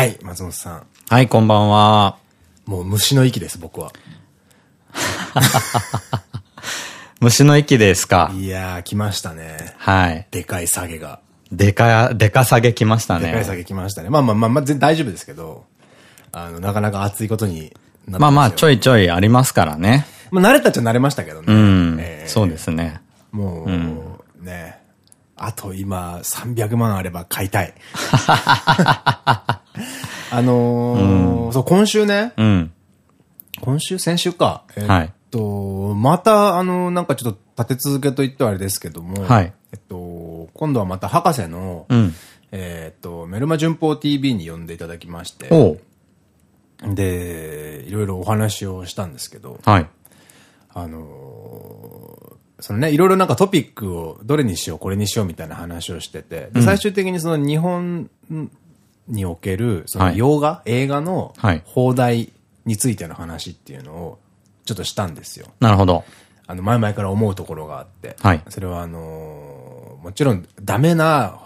はい、松本さん。はい、こんばんは。もう虫の息です、僕は。虫の息ですか？いやー、来ましたね。はい。でかい下げが。でか、でか下げ来ましたね。でかい下げ来ましたね。まあまあまあ、まあ、全大丈夫ですけど、あの、なかなか熱いことになまあまあ、ちょい。いちょいありますからね。まあ慣れたっちゃ慣れましたけどね。うん。えーそうですね。もう、ね、あと今、300万あれば買いたい。あのーそう、今週ね、うん。今週先週か。えはいっと、また、あの、なんかちょっと立て続けと言ってはあれですけども、はいえっと、今度はまた博士の、うん。えっと、メルマ旬報 TV に呼んでいただきまして。で、いろいろお話をしたんですけど、はい。あのーそのね、いろいろなんかトピックをどれにしよう、これにしようみたいな話をしてて、で最終的にその日本における、その洋画、映画のはい放題についての話っていうのをちょっとしたんですよ。なるほど。あの、前々から思うところがあって。はいそれはあのーもちろんダメな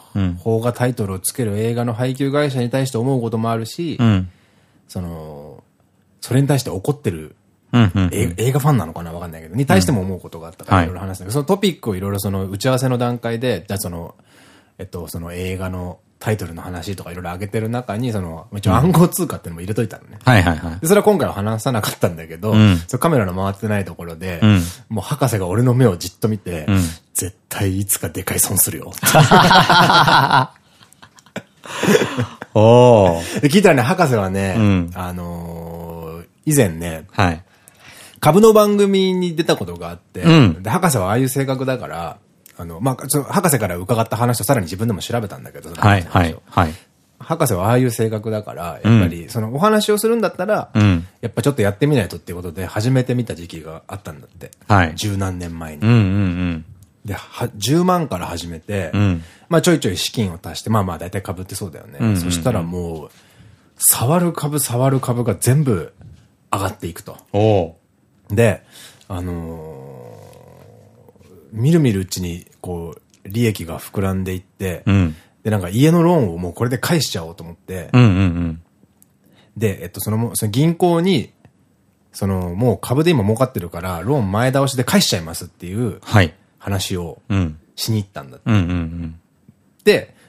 邦画タイトルをつける映画の配給会社に対して思うこともあるし、うん。その、それに対して怒ってるうん、うん。映画ファンなのかなわかんないけど、に対しても思うことがあったから、はい。いろいろ話したけど、そのトピックをいろいろその打ち合わせの段階で、じゃあその、えっと、その映画のタイトルの話とかいろいろ上げてる中に、その、一応暗号通貨っていうのも入れといたのね。はいはいはい。で、それは今回は話さなかったんだけど、ん。そのカメラの回ってないところで、ん。もう博士が俺の目をじっと見て、ん。絶対いつかでかい損するよ。お聞いたらね、博士はね、ん。あのー以前ね、はい。株の番組に出たことがあって、うんで、博士はああいう性格だから、あの、まあ、博士から伺った話とさらに自分でも調べたんだけど、はいはいはい。博士はああいう性格だから、やっぱり、そのお話をするんだったら、うん。やっぱちょっとやってみないとっていうことで始めてみた時期があったんだって。はい十何年前に。うんうんで、は、10万から始めて、んまあちょいちょい資金を足して、まあまあ大体株ってそうだよね。そしたらもう、触る株触る株が全部上がっていくと。うん。おー。で、あのーみるみるうちに、こう、利益が膨らんでいって、うん。で、なんか家のローンをもうこれで返しちゃおうと思って。で、えっと、そのも、その銀行に、その、もう株で今儲かってるから、ローン前倒しで返しちゃいますっていうはい。話をうん。しに行ったんだって。うんうんうん。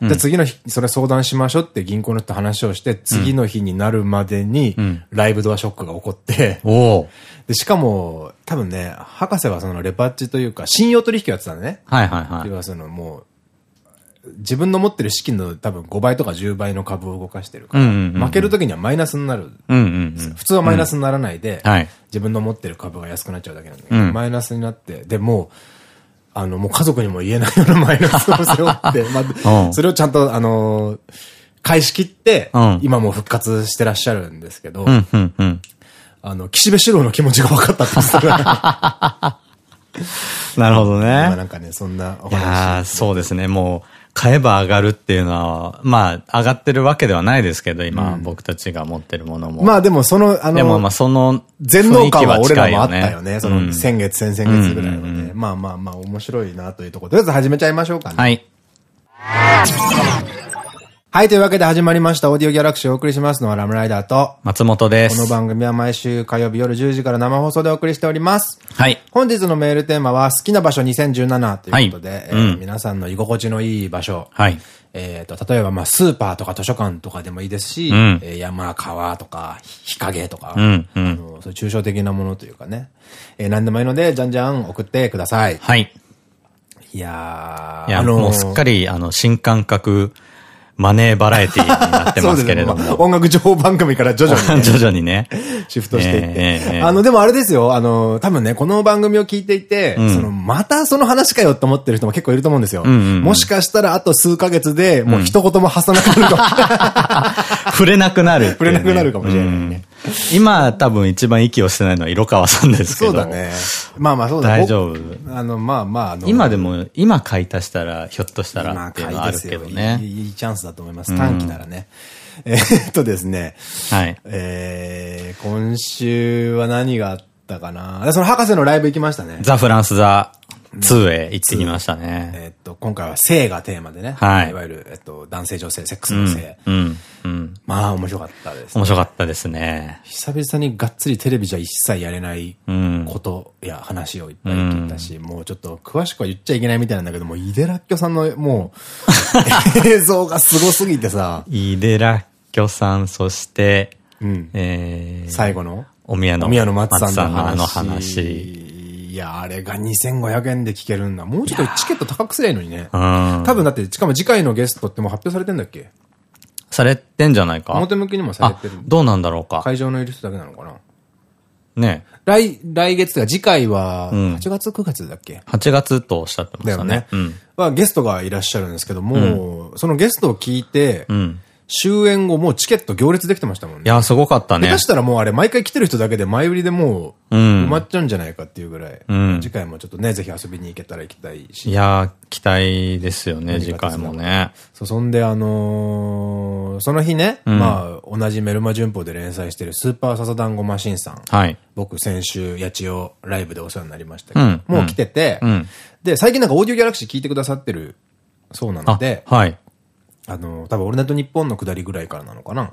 で、じゃあ次の日、それ相談しましょうって銀行の人と話をして、次の日になるまでにん、ライブドアショックが起こって。で、しかも、多分ね、博士はそのレパッチというか、信用取引をやってたのね。はいはいはい要。はそのもう、自分の持ってる資金の多分5倍とか10倍の株を動かしてるから、負ける時にはマイナスになる。普通はマイナスにならないで、はい自分の持ってる株が安くなっちゃうだけなんだけど、うんマイナスになって、で、もう、あの、もう家族にも言えないようなマイナスを背負って、まあ、うんそれをちゃんと、あのー返し切って、うん今もう復活してらっしゃるんですけど。あの、岸辺四郎の気持ちが分かったって言ってた なるほどまあね。なんかね、そんなおいや。そうですね。もう、買えば上がるっていうのは、まあ、上がってるわけではないですけど、今、僕たちが持ってるものも。まあでもその、あの、でもまあ、その、全能感は俺らもあったよね。その先月、先々月ぐらいはね。まあまあまあ面白いなというところ。とりあえず始めちゃいましょうかね。はい。はい、というわけで始まりました。オーディオギャラクシーをお送りしますのはラムライダーと、松本です。この番組は毎週火曜日夜10時から生放送でお送りしております。はい。本日のメールテーマは好きな場所2017ということで、えーはいうん皆さんの居心地のいい場所。はい。えっと、例えばまあスーパーとか図書館とかでもいいですし、んえー山、川とか、日陰とか、うんうんあのそういう抽象的なものというかね、えー何でもいいので、じゃんじゃん送ってください。はい。いやー、いや、あのーもうすっかり、あの、新感覚、マネーバラエティになってますけれど そうですねまあも。音楽情報番組から徐々に、ね、徐々にね。シフトしていって。ええええあの、でもあれですよ。あの、多分ね、この番組を聞いていて、んその、またその話かよって思ってる人も結構いると思うんですよ。もしかしたらあと数ヶ月で、もう一言も発さなくなるかも、触れなくなるね、触れなくなるかもしれないねうん 今、多分一番息をしてないのは色川さんですけど。そうだね。まあまあそうだ大丈夫僕あの、まあまあ、あの、今でも、今買い足したら、ひょっとしたら今っていうのはあるけどね。いいいいチャンスだと思います。短期ならね。えーっとですね、はい。えー、今週は何があったかなでその博士のライブ行きましたね。ザ・フランス・ザ・2へ行ってきましたね。えーっと、今回は性がテーマでね。はいいわゆる、えっと、男性女性、セックスの性。うん。うん。ままあ面白かったです、ね。面白かったですね。久々にがっつりテレビじゃ一切やれないことや話をいっぱい聞いたし、うん、もうちょっと詳しくは言っちゃいけないみたいなんだけども、イデラッキョさんのもう 映像がすごすぎてさ。イデラッキョさん、そして、うん、えー、最後のお宮のお宮の松さんの話。いや、あれが2500円で聞けるんだ。もうちょっとチケット高くすりゃいいのにね。多分だって、しかも次回のゲストってもう発表されてんだっけ？されてんじゃないか表向きにもされてる。どうなんだろうか。会場のいる人だけなのかな？ね来、来月が次回は、8月9月だっけ、うん、?8 月とおっしゃってましたね。だよね。うん。はゲストがいらっしゃるんですけども、うん、そのゲストを聞いて、うん、終演後もうチケット行列できてましたもんね。いや、すごかったね。下手したらもうあれ毎回来てる人だけで前売りでもう埋まっちゃうんじゃないかっていうぐらい。うん、次回もちょっとね、ぜひ遊びに行けたら行きたいし。いや期待ですよね、次回もね。そう、そんであのー、その日ね、うん、まあ、同じメルマ旬報で連載してるスーパーササダンゴマシンさん。はい。僕先週、八千代ライブでお世話になりましたけど、うん、もう来てて、うん、で、最近なんかオーディオギャラクシー聞いてくださってるそうなので、はい。あの、多分、オールナイトニッポンの下りぐらいからなのかな。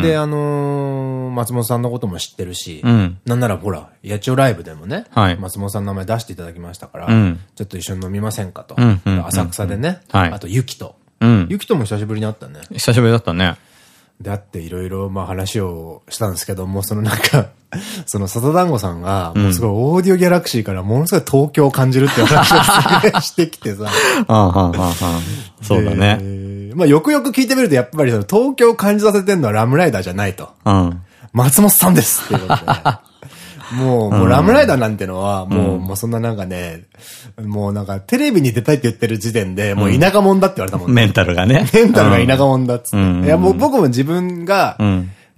で、あのー、松本さんのことも知ってるし、うん、なんならほら、野鳥ライブでもね、はい、松本さんの名前出していただきましたから、うん、ちょっと一緒に飲みませんかと。浅草でね、はい、あと、ゆきと。ゆきとも久しぶりに会ったね。久しぶりだったね。で、あっていろいろまあ話をしたんですけども、そのなんかそのサタ団子さんが、もうすごいオーディオギャラクシーからものすごい東京を感じるって話をしてきてさ。そうだね。まあよくよく聞いてみるとやっぱりその東京を感じさせてるのはラムライダーじゃないと。うん、松本さんですっていうことで、ね。もう、もうラムライダーなんてのは、もう、もうそんななんかね、もうなんかテレビに出たいって言ってる時点で、もう田舎者だって言われたもんね。メンタルがね。メンタルが田舎者だっつって。いやもう僕も自分が、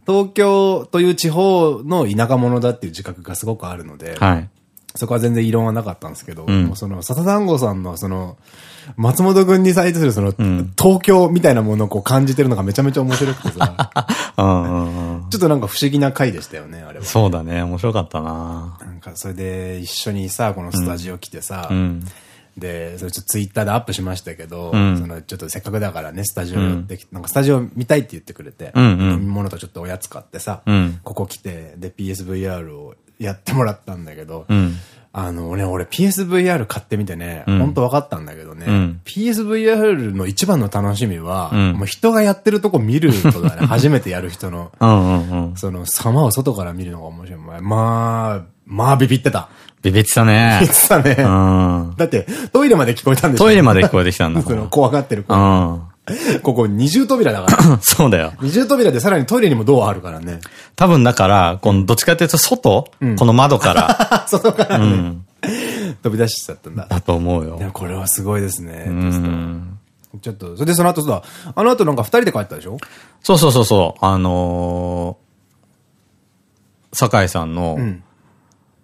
東京という地方の田舎者だっていう自覚がすごくあるので、はい、そこは全然異論はなかったんですけど、うん、もうその、笹団子さんのその、松本君に対するその、うん、東京みたいなものをこう感じてるのがめちゃめちゃ面白くてさ。ちょっとなんか不思議な回でしたよね、あれは。そうだね、面白かったな。なんかそれで一緒にさ、このスタジオ来てさ、うん、で、それちょっとツイッターでアップしましたけど、うん、そのちょっとせっかくだからね、スタジオ寄ってきて、なんかスタジオ見たいって言ってくれて、うんうん、飲み物とちょっとおやつ買ってさ、ここ来て、で PSVR をやってもらったんだけど、あのね、俺 PSVR 買ってみてね、うん、本当分かったんだけどね、うん、PSVR の一番の楽しみは、うん、もう人がやってるとこ見ることだね。初めてやる人の、その様を外から見るのが面白い。まあ、まあビビってた。ビビってたね。ビビってたね。だって、トイレまで聞こえたんでしょトイレまで聞こえてきたんだ。その怖がってる子。ここ二重扉だから。そうだよ。二重扉でさらにトイレにもドアあるからね。多分だから、このどっちかっていうと外、うん、この窓から。外からね。うん、飛び出しちゃったんだ。だと思うよ。これはすごいですね。ちょっと、それでその後さ、あの後なんか二人で帰ったでしょ？そうそうそうそう。あのー、酒井さんの、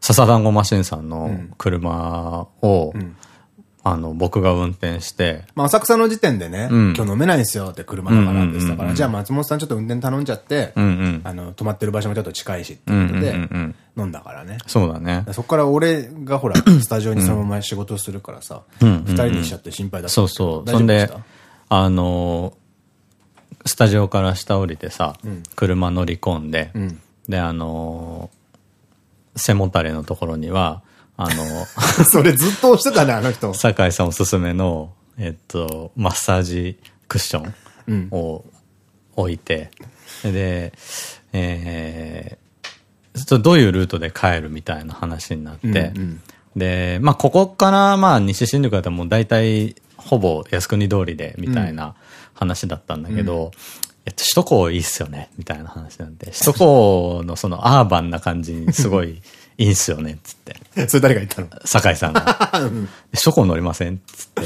笹団子マシンさんの車を、うんあの、僕が運転して。まあ、浅草の時点でね、うん、今日飲めないんですよって車だからってしたから、じゃあ松本さんちょっと運転頼んじゃって、うんうん、あの、泊まってる場所もちょっと近いしってことで、飲んだからね。そうだね。そこから俺がほら、スタジオにそのまま仕事するからさ、二人にしちゃって心配だった。そうそう。そんで、あの、スタジオから下降りてさ、うん、車乗り込んで、うん、で、あの背もたれのところには、あの、それずっと押してたね、あの人。酒井さんおすすめの、えっと、マッサージクッションを置いて、うん、で、えー、どういうルートで帰るみたいな話になって、うんうん、で、まあ、ここからまあ、西新宿だったらもう大体、ほぼ靖国通りで、みたいな話だったんだけど、うん、えっと、首都高いいっすよね、みたいな話なんで、首都高のそのアーバンな感じにすごいいいんすよね、つって。それ誰が言ったの？酒井さんが。首都高乗りませんつって。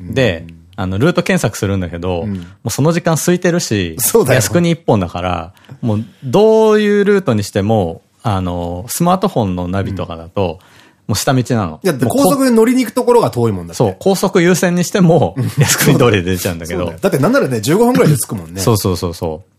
で、あの、ルート検索するんだけど、うん、もうその時間空いてるし、靖国一本だから、もうどういうルートにしても、あの、スマートフォンのナビとかだと、うんもう下道なの。いや、高速で乗りに行くところが遠いもんだそう、高速優先にしても、靖国通りで出ちゃうんだけど。だだってなんならね、15分くらいで着くもんね。そうそうそうそう。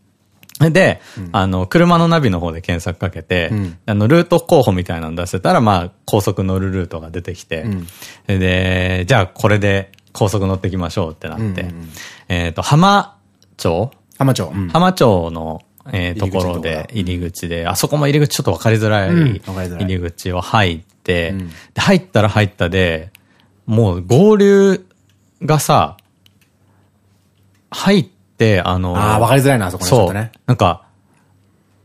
で、うん、あの、車のナビの方で検索かけて、うん、あの、ルート候補みたいなの出せたら、まあ、高速乗るルートが出てきて、うん、で、じゃあこれで高速乗っていきましょうってなって、えっと、浜町？浜町。浜町の、えー、ところ。で、入り口で、あそこも入り口ちょっと分かりづらい入り口を入って、で入ったら入ったで、もう合流がさ、入って、あの、ああ、分かりづらいな、あそこね。そう。ね、なんか、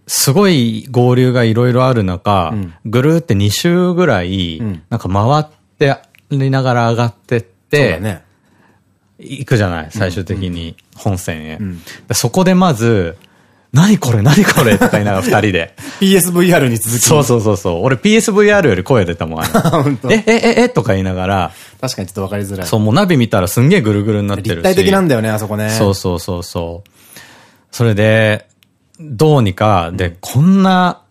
すごい合流がいろいろある中、うん、ぐるって2周ぐらい、なんか回ってりながら上がってって、ね、行くじゃない最終的に本線へ。そこでまず、何これ何これとか言いながら二人で。PSVR に続き。そうそうそうそう。俺 PSVR より声出たもん。え、え、え、えとか言いながら。確かにちょっとわかりづらい。そう、もうナビ見たらすんげえぐるぐるになってるし。立体的なんだよね、あそこね。そうそうそうそう。それで、どうにか、で、こんな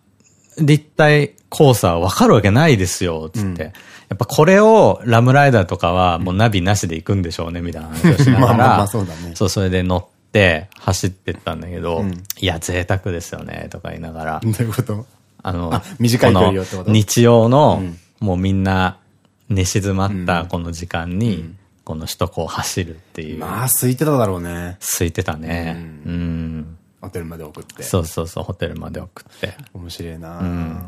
立体交差わかるわけないですよ、つって。やっぱこれをラムライダーとかはもうナビなしで行くんでしょうね、みたいな話をしながら。そうだね。そう、それで乗って走ってったんだけど、うん、いや、贅沢ですよね、とか言いながら。どういうこと？あの、短い距離よってこと？日曜の、もうみんな寝静まったこの時間に、この首都高を走るっていう。まあ、空いてただろうね。空いてたね。うん。ホテルまで送って。そうそうそう、ホテルまで送って。面白いな、うん、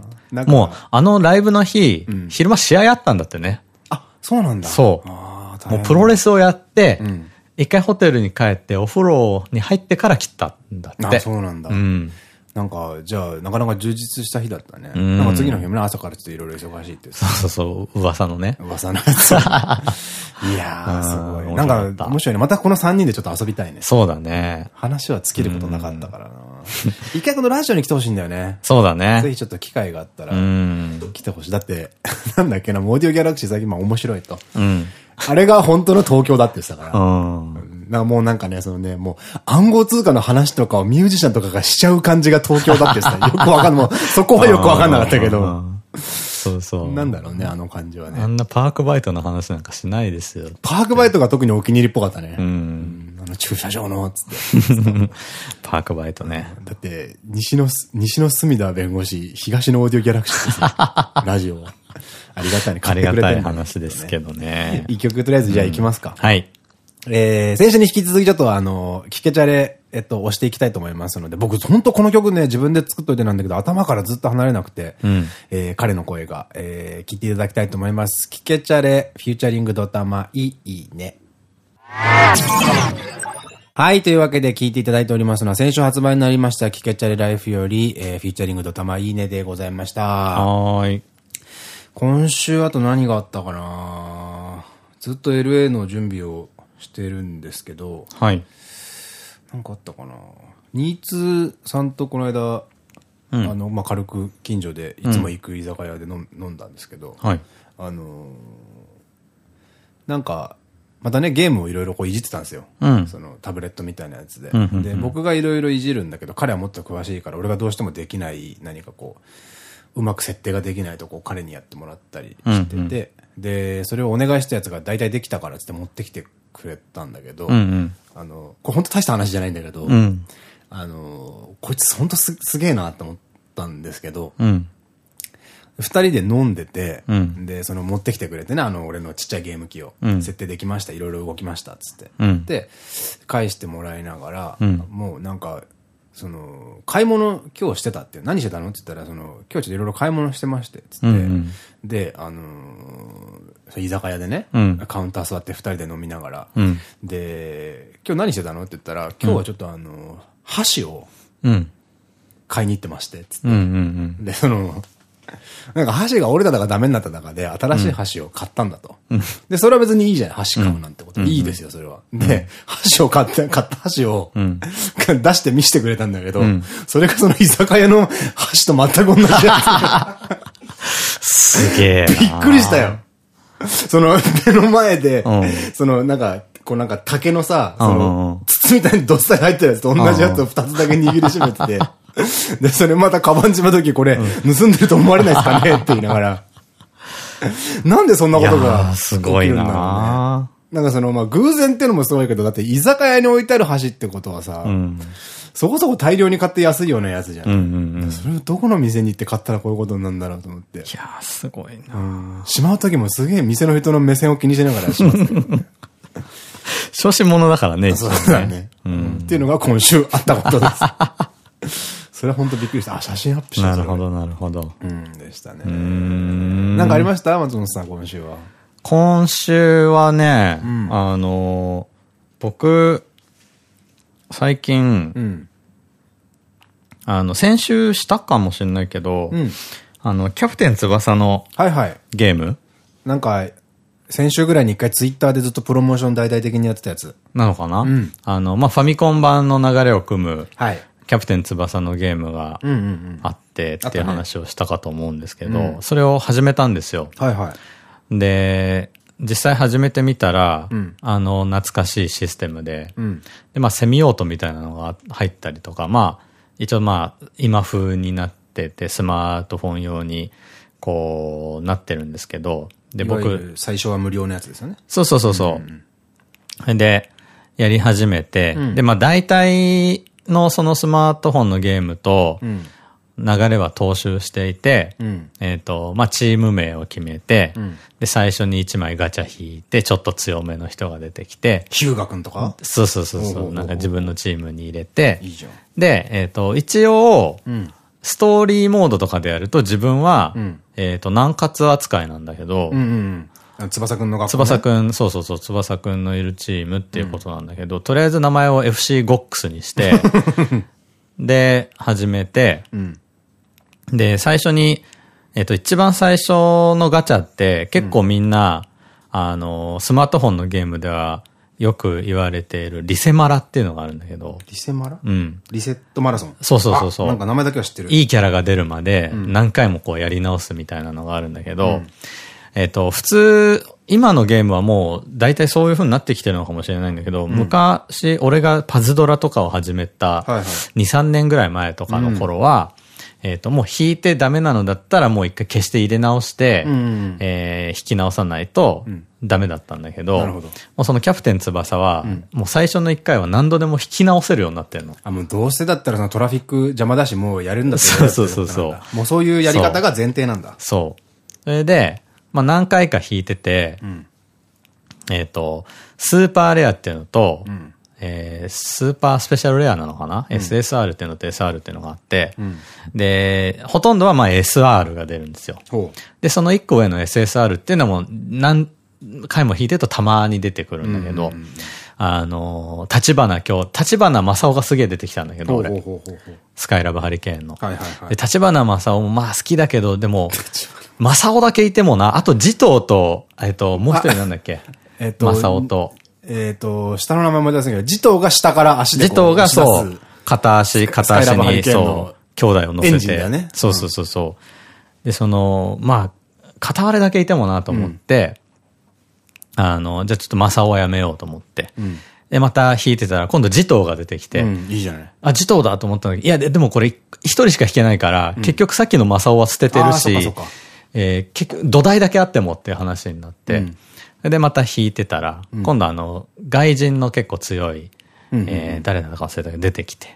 もう、あのライブの日、うん、昼間試合あったんだってね。あ、そうなんだ。そう。もうプロレスをやって、うん、一回ホテルに帰ってお風呂に入ってから切ったんだって。あ、そうなんだ。うん。なんか、じゃあ、なかなか充実した日だったね。なんか次の日もね、朝からちょっといろいろ忙しいってそうそうそう、噂のね。噂のやつ。いやー、すごい。なんか、面白いね。またこの3人でちょっと遊びたいね。そうだね。話は尽きることなかったからな。一回このラジオに来てほしいんだよね。そうだね。ぜひちょっと機会があったら、来てほしい。だって、なんだっけな、モーディオギャラクシー最近まあ面白いと。うん。あれが本当の東京だって言ってたから。うん。なもうなんかね、そのね、もう暗号通貨の話とかをミュージシャンとかがしちゃう感じが東京だってさ、よくわかんない。もうそこはよくわかんなかったけど。そうそう。なんだろうね、あの感じはね。あんなパークバイトの話なんかしないですよ。パークバイトが特にお気に入りっぽかったね。うん。駐車場の、つって。パークバイトね。だって、西の、西の隅田弁護士、東のオーディオギャラクシーですよ。ラジオは。ありがたいね。ありがたい話ですけどね。一曲とりあえずじゃあ行きますか。はい。えー、先週に引き続きちょっとあの、聞けちゃれ、えっと、押していきたいと思いますので、僕、本当この曲ね、自分で作っといてなんだけど、頭からずっと離れなくて、うん、えー、彼の声が、えー、聞いていただきたいと思います。聞けちゃれ、フューチャリングドタマ、いいね。はい。というわけで聞いていただいておりますのは、先週発売になりました、聞けちゃれライフより、えー、フューチャリングドタマ、いいねでございました。はい。今週あと何があったかな？ずっと LA の準備をしてるんですけど、はい。なんかあったかな？新津さんとこの間、うん、あの、まあ、軽く近所でいつも行く居酒屋で飲,、ん、んだんですけど、はい。あのー、なんか、またね、ゲームをいろいろこういじってたんですよ。うん、そのタブレットみたいなやつで。で、僕がいろいろいじるんだけど、彼はもっと詳しいから、俺がどうしてもできない何かこう、うまく設定ができないとこ彼にやってもらったりしてて、で、それをお願いしたやつが大体できたからって持ってきてくれたんだけど、うんうん、あの、これ本当大した話じゃないんだけど、うん、あの、こいつ本当すすげえなって思ったんですけど、二、うん、人で飲んでて、うん、で、その持ってきてくれてね、あの、俺のちっちゃいゲーム機を、設定できました、いろいろ動きました、つって。で、返してもらいながら、もうなんか、その、買い物今日してたって、何してたのって言ったら、その、今日ちょっといろいろ買い物してまして、つって、うんうん、で、あのー、居酒屋でね、うん、カウンター座って二人で飲みながら、うん、で、今日何してたのって言ったら、今日はちょっとあの、箸を、買いに行ってまして、つって。で、その、なんか箸が折れただかダメになっただかで、新しい箸を買ったんだと。うん、で、それは別にいいじゃない、箸買うなんてこと。いいですよ、それは。で、箸を買って、買った箸を、出して見せてくれたんだけど、それがその居酒屋の箸と全く同じやつ。すげえ。びっくりしたよ。その、目の前で、その、なんか、こうなんか竹のさ、その、筒みたいにどっさり入ってるやつと同じやつを二つだけ握りしめてて、で、それまたカバンしまときこれ、盗んでると思われないですかね？って言いながら。なんでそんなことがすごいななんかその、まあ、偶然っていうのもすごいけど、だって居酒屋に置いてある橋ってことはさ、うん、そこそこ大量に買って安いようなやつじゃん。それをどこの店に行って買ったらこういうことになるんだろうと思って。いやー、すごいな、うん、しまう時もすげえ店の人の目線を気にしながらしますけど、ね。小心者だからね、そうだね。うん。っていうのが今週あったことです。それは本当びっくりした。あ、写真アップしたなるほど、なるほど。うん、でしたね。うん。なんかありました？松本さん、今週は。今週はね、うん、あの、僕、最近、うん、あの、先週したかもしれないけど、うん、あの、キャプテン翼のはいはい。ゲームなんか、先週ぐらいに一回ツイッターでずっとプロモーション大々的にやってたやつ。なのかな？うん。あの、まあ、ファミコン版の流れを組む、はい。キャプテン翼のゲームがあってっていう話をしたかと思うんですけど、それを始めたんですよ。はいはい。で、実際始めてみたら、うん、あの、懐かしいシステムで、うん、で、まあ、セミオートみたいなのが入ったりとか、まあ、一応まあ、今風になってて、スマートフォン用に、こう、なってるんですけど、で、僕、最初は無料のやつですよね。そうそうそうそう。で、やり始めて、うん、で、まあ、大体のそのスマートフォンのゲームと、うん。流れは踏襲していて、うん、えっと、まあ、チーム名を決めて、うん、で、最初に1枚ガチャ引いて、ちょっと強めの人が出てきて、ヒューガ君とか？そうそうそうそう、なんか自分のチームに入れて、いいで、えっ、ー、と、一応、うん、ストーリーモードとかでやると自分は、えっと、南葛扱いなんだけど、翼くんの学校、ね、翼くん、そうそうそう、翼くんのいるチームっていうことなんだけど、とりあえず名前を FC ゴックスにして、で、始めて、うんで、最初に、えっと、一番最初のガチャって結構みんな、うん、あの、スマートフォンのゲームではよく言われているリセマラっていうのがあるんだけど。リセマラ？うん。リセットマラソン？そうそうそうそう。なんか名前だけは知ってる。いいキャラが出るまで何回もこうやり直すみたいなのがあるんだけど、うん、えっと、普通、今のゲームはもう大体そういう風になってきてるのかもしれないんだけど、うん、昔、俺がパズドラとかを始めた2、3年ぐらい前とかの頃は、えっと、もう引いてダメなのだったらもう一回消して入れ直して、うん、え引き直さないとダメだったんだけど、うん、もうそのキャプテン翼は、うん、もう最初の一回は何度でも引き直せるようになってるの。あ、もうどうせだったらそのトラフィック邪魔だしもうやるんだってそうそうそうそう。もうそういうやり方が前提なんだ。そう。それで、まあ何回か引いてて、えっと、スーパーレアっていうのと、うんえー、スーパースペシャルレアなのかな、うん、?SSR っていうのと SR っていうのがあって、うん、で、ほとんどはまあ SR が出るんですよ。で、その1個上の SSR っていうのも何回も引いてるとたまに出てくるんだけど、あの、立花今日、立花正夫がすげえ出てきたんだけど、俺。スカイラブハリケーンの。立花正夫もまあ好きだけど、でも、正夫だけいてもな、あと慈藤と、えっと、もう一人なんだっけ？えっと、正夫と。えっと、下の名前も出せんけど、児童が下から足で児童がそう、片足、片足に、そう、兄弟を乗せて。ね。そうそうそうそう。で、その、まあ、片割れだけいてもなと思って、うん、あの、じゃあちょっとマサオはやめようと思って。うん、で、また弾いてたら、今度児童が出てきて、うん、いいじゃない。あ、児童だと思ったんだけど、いや、でもこれ、一人しか弾けないから、結局さっきのマサオは捨ててるし、えー、結局、土台だけあってもっていう話になって、で、また弾いてたら、今度あの、外人の結構強い、え誰なのか忘れたけど出てきて。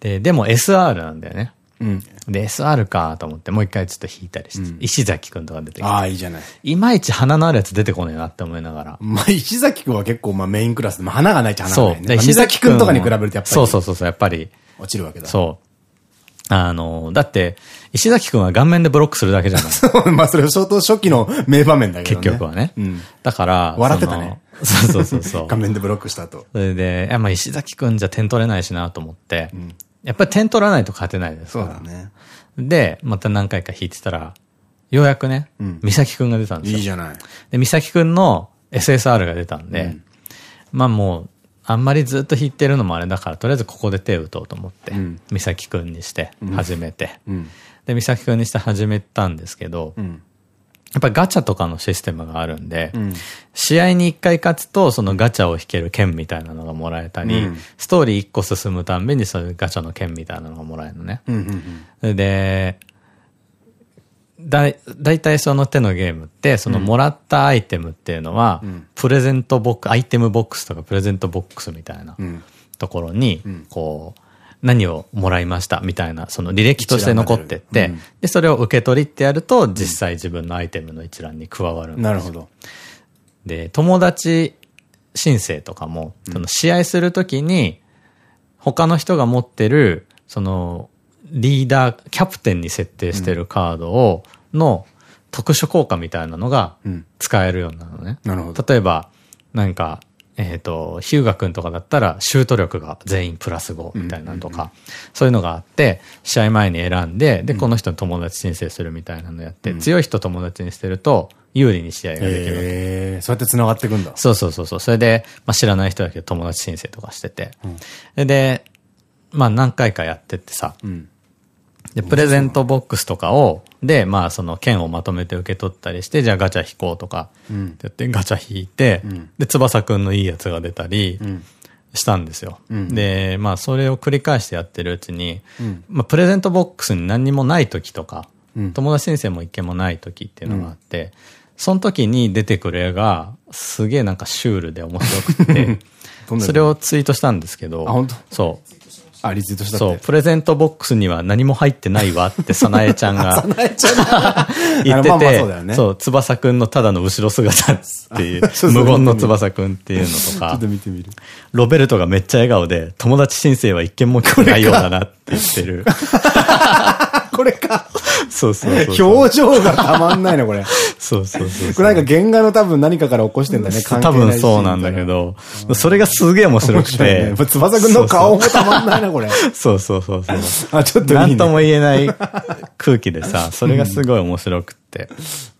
で、でも SR なんだよね。うん、で、SR かと思って、もう一回ちょっと弾いたりして、うん、石崎くんとか出てきて。ああ、いいじゃない。いまいち花のあるやつ出てこないなって思いながら。まあ、石崎くんは結構まあメインクラスで、まあ花がないっちゃ花がない、ね。そう。石崎くんとかに比べるとやっぱり。そうそうそう、やっぱり。落ちるわけだ。そう。あの、だって、石崎くんは顔面でブロックするだけじゃない。そう、まあそれ相当初期の名場面だけどね。結局はね。うん。だから、笑ってたね。そうそうそうそう。顔面でブロックした後。それで、いや、まあ石崎くんじゃ点取れないしなと思って、うん、やっぱり点取らないと勝てないですから。そうだね。で、また何回か弾いてたら、ようやくね、うん、美咲くんが出たんですよ。いいじゃない。で、美咲くんの SSR が出たんで、うん、まあもう、あんまりずっと弾いてるのもあれだから、とりあえずここで手を打とうと思って、美咲くんにして始めて、で、美咲くんにして始めたんですけど、やっぱりガチャとかのシステムがあるんで、うん、試合に一回勝つと、そのガチャを引ける剣みたいなのがもらえたり、うん、ストーリー一個進むたんびにそういうガチャの剣みたいなのがもらえるのね。で、だ、だいたいその手のゲームって、そのもらったアイテムっていうのは、うん、プレゼントボックス、アイテムボックスとかプレゼントボックスみたいなところに、こう、何をもらいましたみたいな、その履歴として残ってって、うん、で、それを受け取りってやると、実際自分のアイテムの一覧に加わるんですなるほど。で、友達申請とかも、その試合するときに、他の人が持ってる、その、リーダー、キャプテンに設定してるカードを、の特殊効果みたいなのが使えるようになるのね。なるほど。例えば、なんか、えっと、ヒューガ君とかだったら、シュート力が全員プラス5みたいなのとか、そういうのがあって、試合前に選んで、で、この人に友達申請するみたいなのやって、うん、強い人友達にしてると、有利に試合ができるわけ。えー、そうやって繋がっていくんだ。そうそうそうそう。それで、まあ、知らない人だけど友達申請とかしてて。うん、で、まあ何回かやってってさ、うんで、プレゼントボックスとかを、で、まあその券をまとめて受け取ったりして、じゃあガチャ引こうとか、ってやってガチャ引いて、うん、で、翼くんのいいやつが出たり、したんですよ。うん、で、まあそれを繰り返してやってるうちに、うん、まあプレゼントボックスに何にもない時とか、友達申請も一件もない時っていうのがあって、その時に出てくる絵が、すげえなんかシュールで面白くて、それをツイートしたんですけど、そう。あ、リツイートしたそう、プレゼントボックスには何も入ってないわって、さなえちゃんが。さなえちゃんが 言ってて、そう、翼くんのただの後ろ姿っていう、無言の翼くんっていうのとか、ちょっと見てみる。ロベルトがめっちゃ笑顔で、友達申請は一件も来ないようだなって言ってる。これか。そうそうそう表情がたまんないね、これ。そうそうそう。これなんか原画の多分何かから起こしてんだね、多分そうなんだけど、それがすげえ面白くて。翼くんの顔もたまんないな、これ。そうそうそうそう。あ、ちょっとなんとも言えない空気でさ、それがすごい面白くて。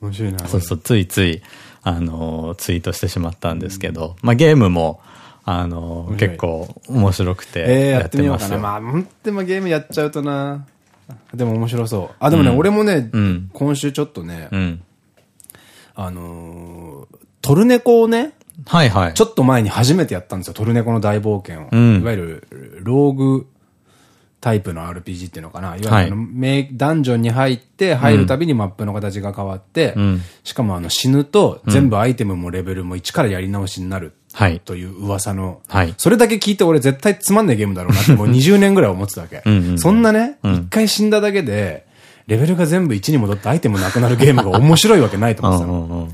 面白いな。そうそう、ついつい、あの、ツイートしてしまったんですけど、まあゲームも、あの、結構面白くて。ええ、やってみようかな。まあ、本当にゲームやっちゃうとな。でも面白そう。あ、でもね、俺もね、今週ちょっとね、あのトルネコをね、はいはい。ちょっと前に初めてやったんですよ。トルネコの大冒険を。いわゆる、ローグタイプの RPG っていうのかな。いわゆる、ダンジョンに入って、入るたびにマップの形が変わって、しかもあの死ぬと全部アイテムもレベルも1からやり直しになる。はい。という噂の。はい。それだけ聞いて俺絶対つまんないゲームだろうなって もう20年ぐらい思ってたわけ。そんなね、一回死んだだけで、レベルが全部1に戻ってアイテムなくなるゲームが面白いわけないと思ってたの。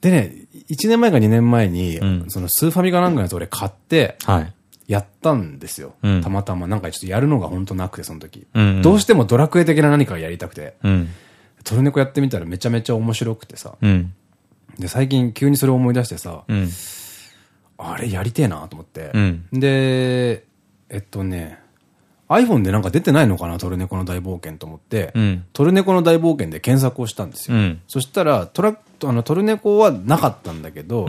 でね、1年前か2年前に、そのスーファミかなんかのやつ俺買って、はい。やったんですよ。たまたま。なんかちょっとやるのが本当なくて、その時。どうしてもドラクエ的な何かをやりたくて。トルネコやってみたらめちゃめちゃ面白くてさ。で、最近急にそれを思い出してさ、あれやりてえなと思って。うん、で、えっとね、iPhone でなんか出てないのかなトルネコの大冒険と思って、うん、トルネコの大冒険で検索をしたんですよ。うん、そしたら、トラあのトルネコはなかったんだけど、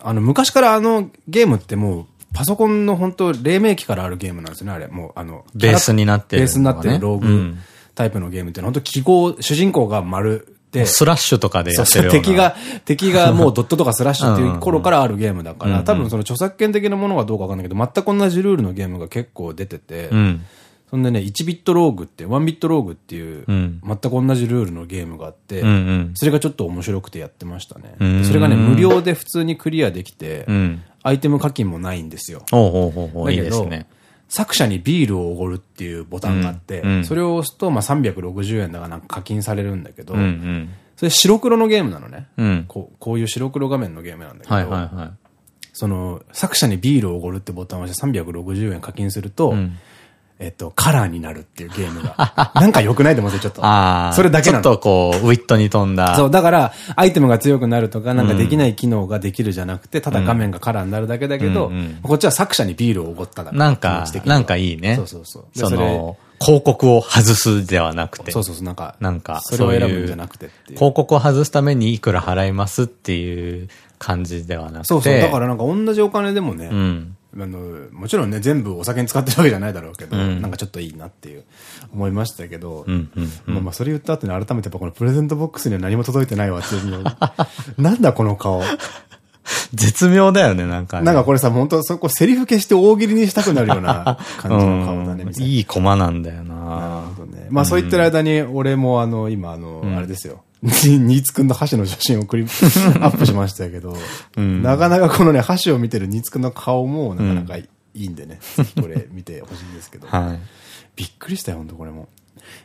あの、昔からあのゲームってもう、パソコンの本当黎明期からあるゲームなんですよね、あれ。もう、あの、ベースになってる、ね、ベースになってるローグタイプのゲームって本当記号、主人公が丸、スラッシュとかでやってるような。敵が、敵が もうドットとかスラッシュっていう頃からあるゲームだから、多分その著作権的なものがどうかわかんないけど、全く同じルールのゲームが結構出てて、うん、そんでね、1ビットローグって、1ビットローグっていう、全く同じルールのゲームがあって、それがちょっと面白くてやってましたね。それがね、無料で普通にクリアできて、アイテム課金もないんですよ。だけど、作者にビールをおごるっていうボタンがあって、うんうん、それを押すと、まあ、360円だからなんか課金されるんだけど、うんうん、それ白黒のゲームなのね。うん、こうこういう白黒画面のゲームなんだけど、その、作者にビールをおごるってボタンを押して360円課金すると、うんえっと、カラーになるっていうゲームが。なんか良くないでもちょっと。ああ。それだけなの。ちょっとこう、ウィットに飛んだ。そう、だから、アイテムが強くなるとか、なんかできない機能ができるじゃなくて、ただ画面がカラーになるだけだけど、こっちは作者にビールをおごっただなんか、なんかいいね。そうそうそう。その、広告を外すではなくて。そうそうそう、なんか、なんか、それを選ぶんじゃなくて広告を外すためにいくら払いますっていう感じではなくて。そうそう、だからなんか同じお金でもね、うんあの、もちろんね、全部お酒に使ってるわけじゃないだろうけど、うん、なんかちょっといいなっていう思いましたけど、まあまあそれ言った後に改めてこのプレゼントボックスには何も届いてないわっていうの なんだこの顔。絶妙だよね、なんか、ね。なんかこれさ、本当そこセリフ消して大喜利にしたくなるような感じの顔だね、うん、いいコマなんだよななるほどね。まあそう言ってる間に、俺もあの、今あの、あれですよ。新津 くんの箸の写真をクリアップしましたけど、うん、なかなかこのね、箸を見てる新津くんの顔もなかなかいいんでね、ぜひこれ見てほしいんですけど。はい。びっくりしたよ、本当これも。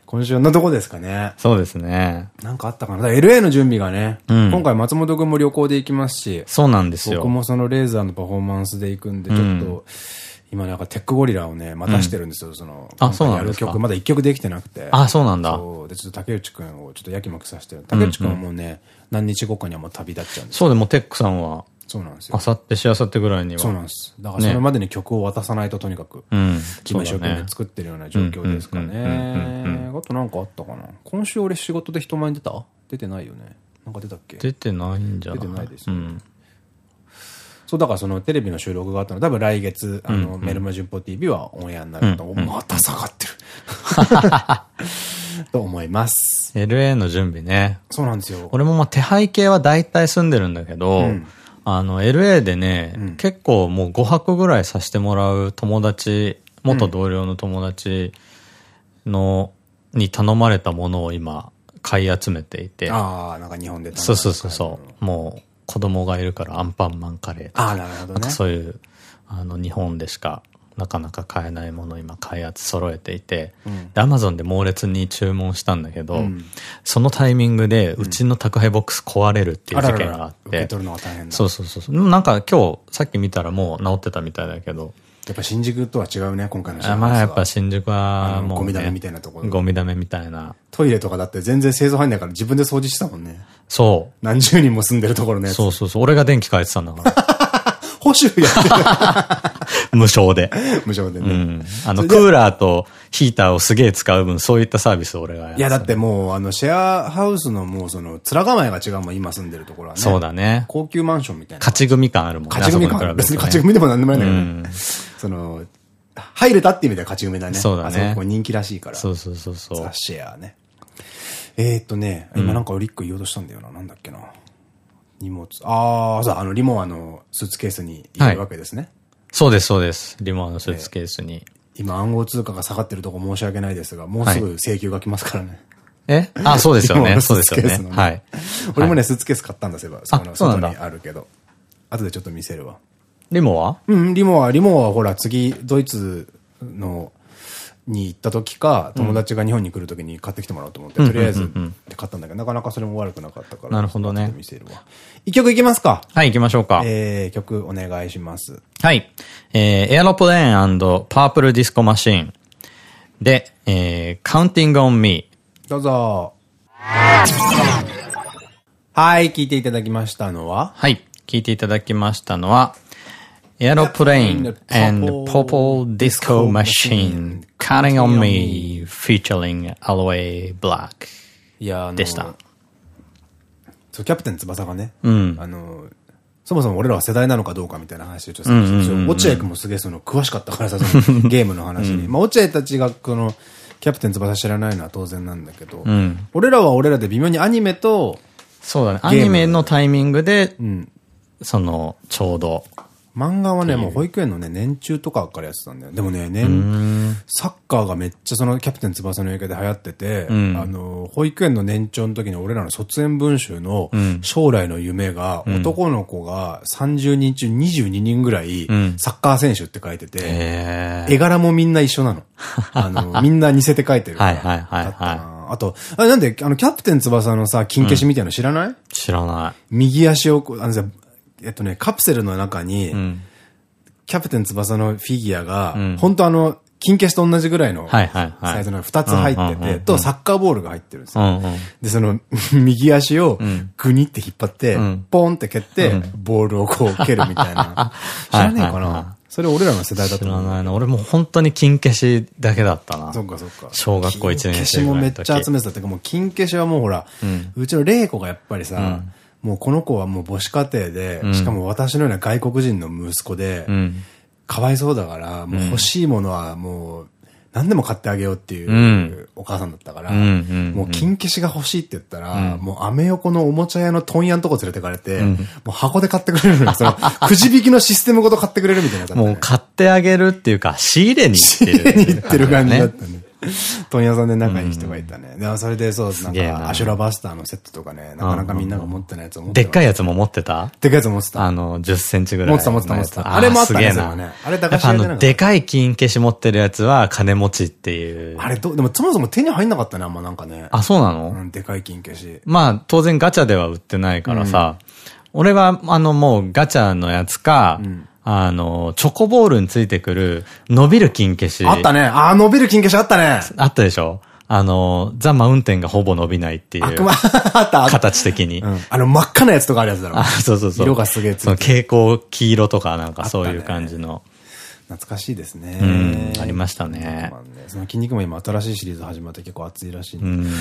今週はんなとこですかね。そうですね。なんかあったかな ?LA の準備がね、うん、今回松本くんも旅行で行きますし、そうなんですよ。僕もそのレーザーのパフォーマンスで行くんで、ちょっと、うん今なんかテックゴリラをね、待たしてるんですよ、うん、その。あ、そうなんですか曲、まだ一曲できてなくて。あ、そうなんだ。そう。で、ちょっと竹内くんをちょっとやきもきさせてる。竹内くんはもうね、うんうん、何日後かにはもう旅立っちゃうんですそうでもテックさんは。そうなんですよ。あさって、しあさってぐらいには。そうなんです。だからそれまでに曲を渡さないととにかく、うん、今一生懸命作ってるような状況ですかね。あとなんかあったかな今週俺仕事で人前に出た？出てないよね。なんか出たっけ？出てないんじゃない？出てないですよ、ね。そう、だからそのテレビの収録があったの、多分来月、あの、メルマ旬報 TV はオンエアになると、また下がってる。と思います。LA の準備ね。そうなんですよ。俺もまあ手配系は大体住んでるんだけど、うん、あの、LA でね、うん、結構もう5泊ぐらいさせてもらう友達、元同僚の友達の、に頼まれたものを今、買い集めていて。ああ、なんか日本でそうそうそうそう。もう、子供がいるからアンパンマンカレーとか。あなるほどね。そういう、あの、日本でしかなかなか買えないものを今開発揃えていて、うん、で、アマゾンで猛烈に注文したんだけど、うん、そのタイミングでうちの宅配ボックス壊れるっていう事件があって、そうそうそう。なんか今日さっき見たらもう治ってたみたいだけど、やっぱ新宿とは違うね、今回のあまあやっぱ新宿はもう、ね、ゴミダメみたいなところ。ゴミダメみたたいな。トイレとかだって全然製造範囲だから自分で掃除してたもんね。そう。何十人も住んでるところね。そうそうそう。俺が電気変えてたんだから。やってる。無償で。無償でね。うん。あの、クーラーとヒーターをすげえ使う分、そういったサービスを俺がやいや、だってもう、あの、シェアハウスのもう、その、面構えが違うもん、今住んでるところはね。そうだね。高級マンションみたいな。勝ち組感あるもんね。勝ち組感。別に勝ち組でもなんでもないんだけど、ね、その、入れたって意味では勝ち組だね。そうだね。あそこ人気らしいから。そうそうそうそう。ザ・シェアね。えー、っとね、今なんかリック言おうとしたんだよな。なんだっけな。荷物。ああ、そう、あの、リモアのスーツケースに入れるわけですね。はい、そうです、そうです。リモアのスーツケースに。今暗号通貨が下がってるとこ申し訳ないですが、もうすぐ請求が来ますからね。え？あ、そうですよ ね。そうですよね。はい。俺もね、スーツケース買ったんだ、そういえば。その外にあるけど。後でちょっと見せるわ。リモはうん、リモは、リモはほら、次、ドイツの、に行った時か、友達が日本に来る時に買ってきてもらおうと思って、とりあえずで買ったんだけど、なかなかそれも悪くなかったから。なるほどね。見せるわ。一曲いきますかはい、行きましょうか。えー、曲お願いします。はい。えー、エアロプレーンパープルディスコマシーンで、えー、Counting on Me。どうぞ。はい、聞いていただきましたのは？はい、聞いていただきましたのは、Aeroplane and Purple Disco Machine Cutting on Me featuring Aloe Black. いや、でした。そう、キャプテン翼がね、うん、あの、そもそも俺らは世代なのかどうかみたいな話をちょっと落合君もすげえその詳しかったからさ、そのゲームの話に。まあ落合たちがこの、キャプテン翼知らないのは当然なんだけど、うん、俺らは俺らで微妙にアニメと、そうだね。アニメのタイミングで、うん、その、ちょうど、漫画はね、もう保育園のね、年中とかからやってたんだよ。でもね、年、サッカーがめっちゃそのキャプテン翼の影響で流行ってて、うん、あの、保育園の年長の時に俺らの卒園文集の将来の夢が、男の子が30人中22人ぐらい、サッカー選手って書いてて、絵柄もみんな一緒なの。あの、みんな似せて書いてる。はいはいはいはい。あと、あなんで、あの、キャプテン翼のさ、金消しみたいなの知らない、知らない。右足を、あのさ、えっとね、カプセルの中に、うん、キャプテン翼のフィギュアが、うん、本当あの、金消しと同じぐらいのサイズの2つ入ってて、とサッカーボールが入ってるんですよ。で、その、右足をグニって引っ張って、ポンって蹴って、ボールをこう蹴るみたいな。知らねえかなそれ俺らの世代だと思う。知らないな。俺も本当に金消しだけだったな。そっかそっか。小学校1年生。金消しもめっちゃ集めてたってか、もう金消しはもうほら、うちの玲子がやっぱりさ、もうこの子はもう母子家庭で、うん、しかも私のような外国人の息子で、うん、かわいそうだから、もう欲しいものはもう、何でも買ってあげようっていうお母さんだったから、もう金消しが欲しいって言ったら、うん、もうアメ横のおもちゃ屋の問屋のとこ連れてかれて、うん、もう箱で買ってくれるのその、くじ引きのシステムごと買ってくれるみたいな、ね、もう買ってあげるっていうか、仕入れに行ってる、仕入れに行ってる感じだったね。問屋さんで仲いい人がいたね。でもそれでそう、なんか、アシュラバスターのセットとかね、なかなかみんなが持ってないやつを持ってでっかいやつも持ってた？でっかいやつ持ってた。あの、10センチぐらい。持ってた持ってた持ってた。あれもあったね。あれ高あの、でかい金消し持ってるやつは金持ちっていう。あれど、でもそもそも手に入んなかったね、あんまなんかね。あ、そうなの？うん、でかい金消し。まあ、当然ガチャでは売ってないからさ、俺は、あの、もうガチャのやつか、あの、チョコボールについてくる、伸びる金消し。あったね。ああ、伸びる金消しあったね。あったでしょ？あの、ザ・マウンテンがほぼ伸びないっていう。あった。形的に。あの、真っ赤なやつとかあるやつだろ。あ、そうそうそう。色がすげえその蛍光黄色とかなんかそういう感じの。懐かしいですね。うん、ありましたね。その筋肉マン今新しいシリーズ始まって結構熱いらしい。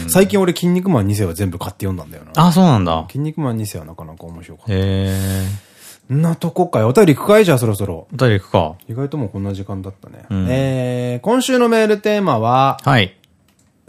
最近俺筋肉マン2世は全部買って読んだんだよな。あ、そうなんだ。筋肉マン2世はなかなか面白かった。へえ。なとこかい。お便り行くかいじゃあそろそろ。お便り行くか。意外ともうこんな時間だったね。えー、今週のメールテーマは、はい。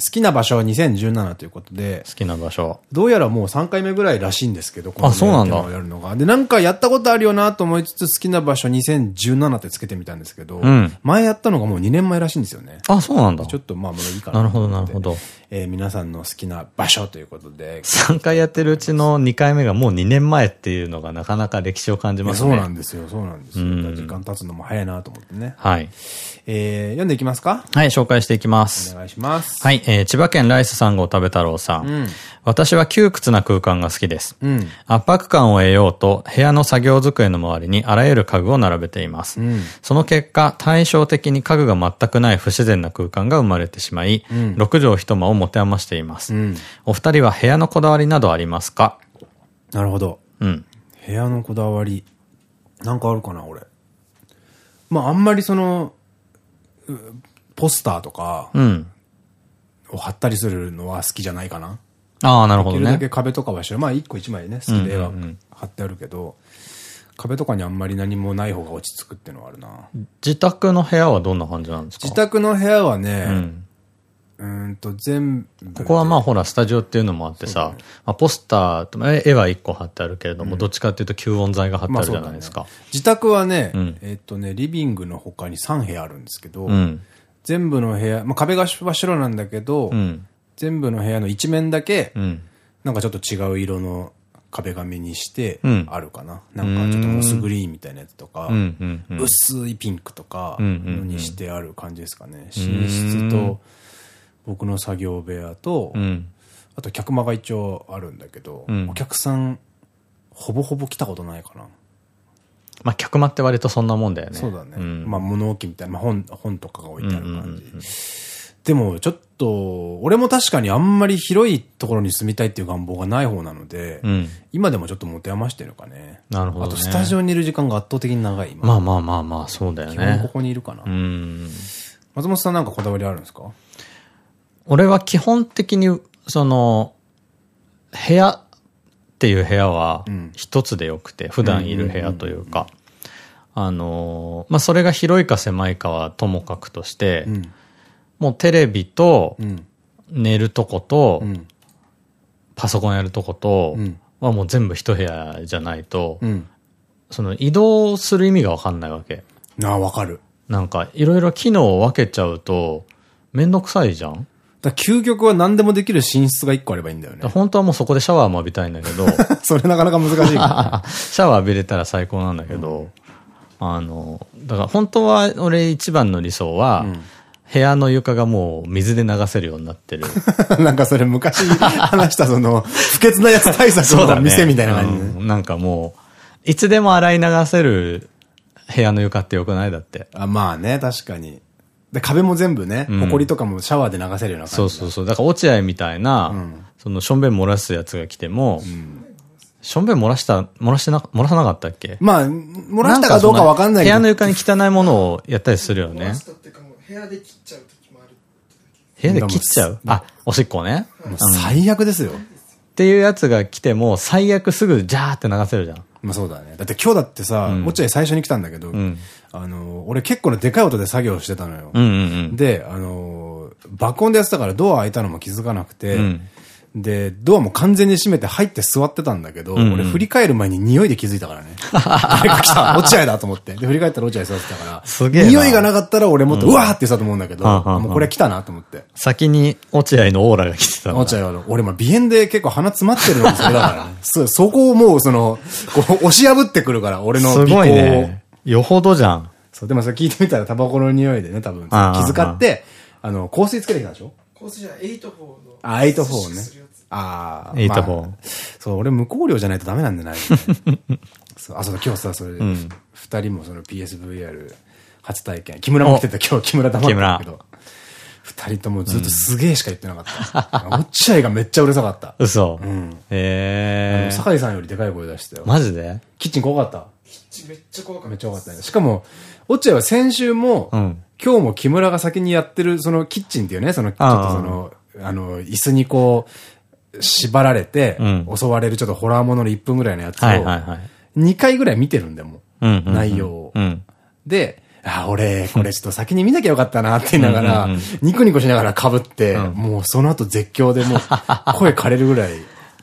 好きな場所は2017ということで。好きな場所。どうやらもう3回目ぐらいらしいんですけど、あ、そうなんだ。やるのが。で、なんかやったことあるよなと思いつつ、好きな場所2017ってつけてみたんですけど、うん、前やったのがもう2年前らしいんですよね。あ、そうなんだ。ちょっとまあもういいかな。なるほど、なるほど。えー、皆さんの好きな場所ということで。3回やってるうちの2回目がもう2年前っていうのがなかなか歴史を感じますね。そうなんですよ、そうなんですよ。時間経つのも早いなと思ってね。はい。えー、読んでいきますか？はい、紹介していきます。お願いします。はい、えー、千葉県ライス3号食べ太郎さん。うん、私は窮屈な空間が好きです。うん、圧迫感を得ようと、部屋の作業机の周りにあらゆる家具を並べています。うん、その結果、対照的に家具が全くない不自然な空間が生まれてしまい、うん、6畳一間を持て余しています。お二人は部屋のこだわりなどありますか？なるほど。うん。部屋のこだわり。なんかあるかな、俺。まあ、あんまりその、ポスターとか、を貼ったりするのは好きじゃないかな。ああ、なるほどね。できるだけ壁とかはしまあ一個一枚ね、好きで絵は貼ってあるけど、壁とかにあんまり何もない方が落ち着くっていうのはあるな。自宅の部屋はどんな感じなんですか？自宅の部屋はね、うんうんと、全部。ここはまあほら、スタジオっていうのもあってさ、ね、まあポスターと、絵は一個貼ってあるけれども、うん、どっちかっていうと吸音材が貼ってあるじゃないですか。ね、自宅はね、うん、えっとね、リビングの他に3部屋あるんですけど、うん、全部の部屋、まあ壁が白なんだけど、全部の部屋の一面だけ、なんかちょっと違う色の壁紙にしてあるかな。なんかちょっとモスグリーンみたいなやつとか、薄いピンクとかにしてある感じですかね。寝室と、僕の作業部屋と、うん、あと客間が一応あるんだけど、うん、お客さん、ほぼほぼ来たことないかな。まあ、客間って割とそんなもんだよね。そうだね。うん、まあ、物置みたいな、まあ、本、本とかが置いてある感じ。でも、ちょっと、俺も確かにあんまり広いところに住みたいっていう願望がない方なので、うん、今でもちょっと持て余してるかね。なるほど、ね、あと、スタジオにいる時間が圧倒的に長い。まあまあまあまあ、そうだよね。基本ここにいるかな。うん。松本さんなんかこだわりあるんですか？俺は基本的に、その、部屋っていう部屋は一つでよくて、普段いる部屋というか、あの、まあ、それが広いか狭いかはともかくとして、うん、もうテレビと、寝るとこと、うん、パソコンやるとこと、はもう全部一部屋じゃないと、うん、その移動する意味がわかんないわけ。ああ、わかる。なんか、いろいろ機能を分けちゃうと、めんどくさいじゃんだ究極は何でもできる寝室が一個あればいいんだよね。本当はもうそこでシャワーも浴びたいんだけど。それなかなか難しい、ね、シャワー浴びれたら最高なんだけど、うん、あの、だから本当は俺一番の理想は、うん部屋の床がもう水で流せるようになってる。なんかそれ昔話したその、不潔なやつ対策の店みたいな感じ、ねうん、なんかもう、いつでも洗い流せる部屋の床ってよくないだって。あまあね、確かに。で、壁も全部ね、ほこりとかもシャワーで流せるような感じ。そうそうそう。だから落合みたいな、うん、その、しょんべん漏らすやつが来ても、うん、しょんべん漏らした、漏らしてな、漏らさなかったっけ？まあ、漏らしたかどうかわかんないけど。部屋の床に汚いものをやったりするよね。部屋で切っちゃう時もある。部屋で切っちゃう？あ、おしっこね。最悪ですよ。っていうやつが来ても、最悪すぐジャーって流せるじゃん。まあそうだね。だって今日だってさ、落合最初に来たんだけど、あの、俺結構なでかい音で作業してたのよ。で、あの、爆音でやってたからドア開いたのも気づかなくて、で、ドアも完全に閉めて入って座ってたんだけど、うんうん俺振り返る前に匂いで気づいたからね。誰か来た落合だと思って。で、振り返ったら落合座ってたから。すげえな匂いがなかったら俺もっと、うわーって言ってたと思うんだけど、もうこれ来たなと思って。先に落合のオーラが来てた落合は、俺まあ鼻炎で結構鼻詰まってるのもそれだからね。そ、そこをもうその、こう押し破ってくるから、俺のすごい鼻孔を。ね。よほどじゃん。そう、でもそれ聞いてみたらタバコの匂いでね、多分気ああ遣って、あの、香水つけてきたでしょ？コースじゃない8-4の。あ、8-4ねするやつ。ああ。8-4まあそう、俺無香料じゃないとダメなんだよな。そう、あ、そうだ、今日さ、それ、ん二人もその PSVR 初体験。木村も来てた、今日木村黙ってたけど。二人ともずっとすげえしか言ってなかった。落合がめっちゃうるさかった。嘘。うん。へえ。酒井さんよりでかい声出してたよ。マジで？キッチン怖かった？めっちゃ怖かった。めっちゃ怖かったね。しかも、落合は先週も、うん今日も木村が先にやってる、そのキッチンっていうね、その、ちょっとその、あの、椅子にこう、縛られて、うん襲われるちょっとホラーものの1分ぐらいのやつを、はいはいはい。2回ぐらい見てるんだよ、もん内容を。うん。で、あ、俺、これちょっと先に見なきゃよかったなって言いながらニコニコしながら被って、うんもうその後絶叫でもう、声枯れるぐらい。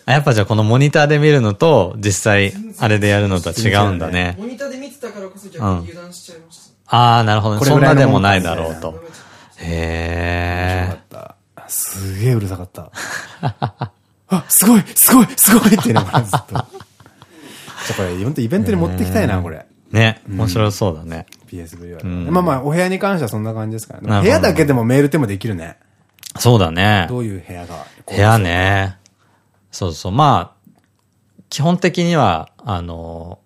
あやっぱじゃあこのモニターで見るのと、実際、あれでやるのとは違うんだね。モニターで見てたからこそ逆に油断しちゃいました。ああ、なるほどね。そんないでもないだろうと。へえ。よかった。すげえうるさかった。あ、すごいすごいすごいって言いながらずっと。ちょ、これ、本当イベントに持ってきたいな、これ。ね、面白そうだね。PSVR。んまあまあ、お部屋に関してはそんな感じですからね。部屋だけでもメールでもできるね。そうだね。どういう部屋が。部屋。ね。そうそう。まあ、基本的には、あの、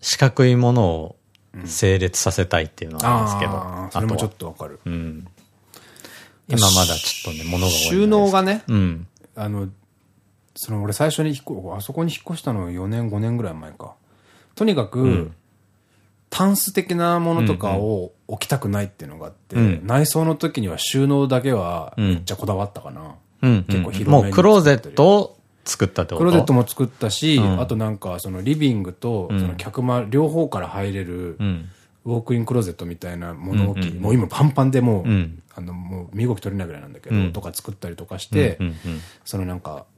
四角いものを整列させたいっていうのはあるんですけど。ああ、それもちょっととわかる。は。うん。今まだちょっとね、物が多い収納がね、うん。あの、その俺最初に引っ越、あそこに引っ越したの4年5年ぐらい前か。とにかく、ん。タンス的なものとかを置きたくないっていうのがあって、うん。内装の時には収納だけはうん。めっちゃこだわったかな。うん。結構広めにもうクローゼットを作った。ってことクローゼットも作ったし、うん。あとなんかそのリビングとそん。の客間両方から入れるうん。ウォークインクローゼットみたいな物置、うんうんもう今パンパンでもう、うん。あのもう身動き取れないぐらいなんだけど、うん。とか作ったりとかして、うんうんそのなんか、し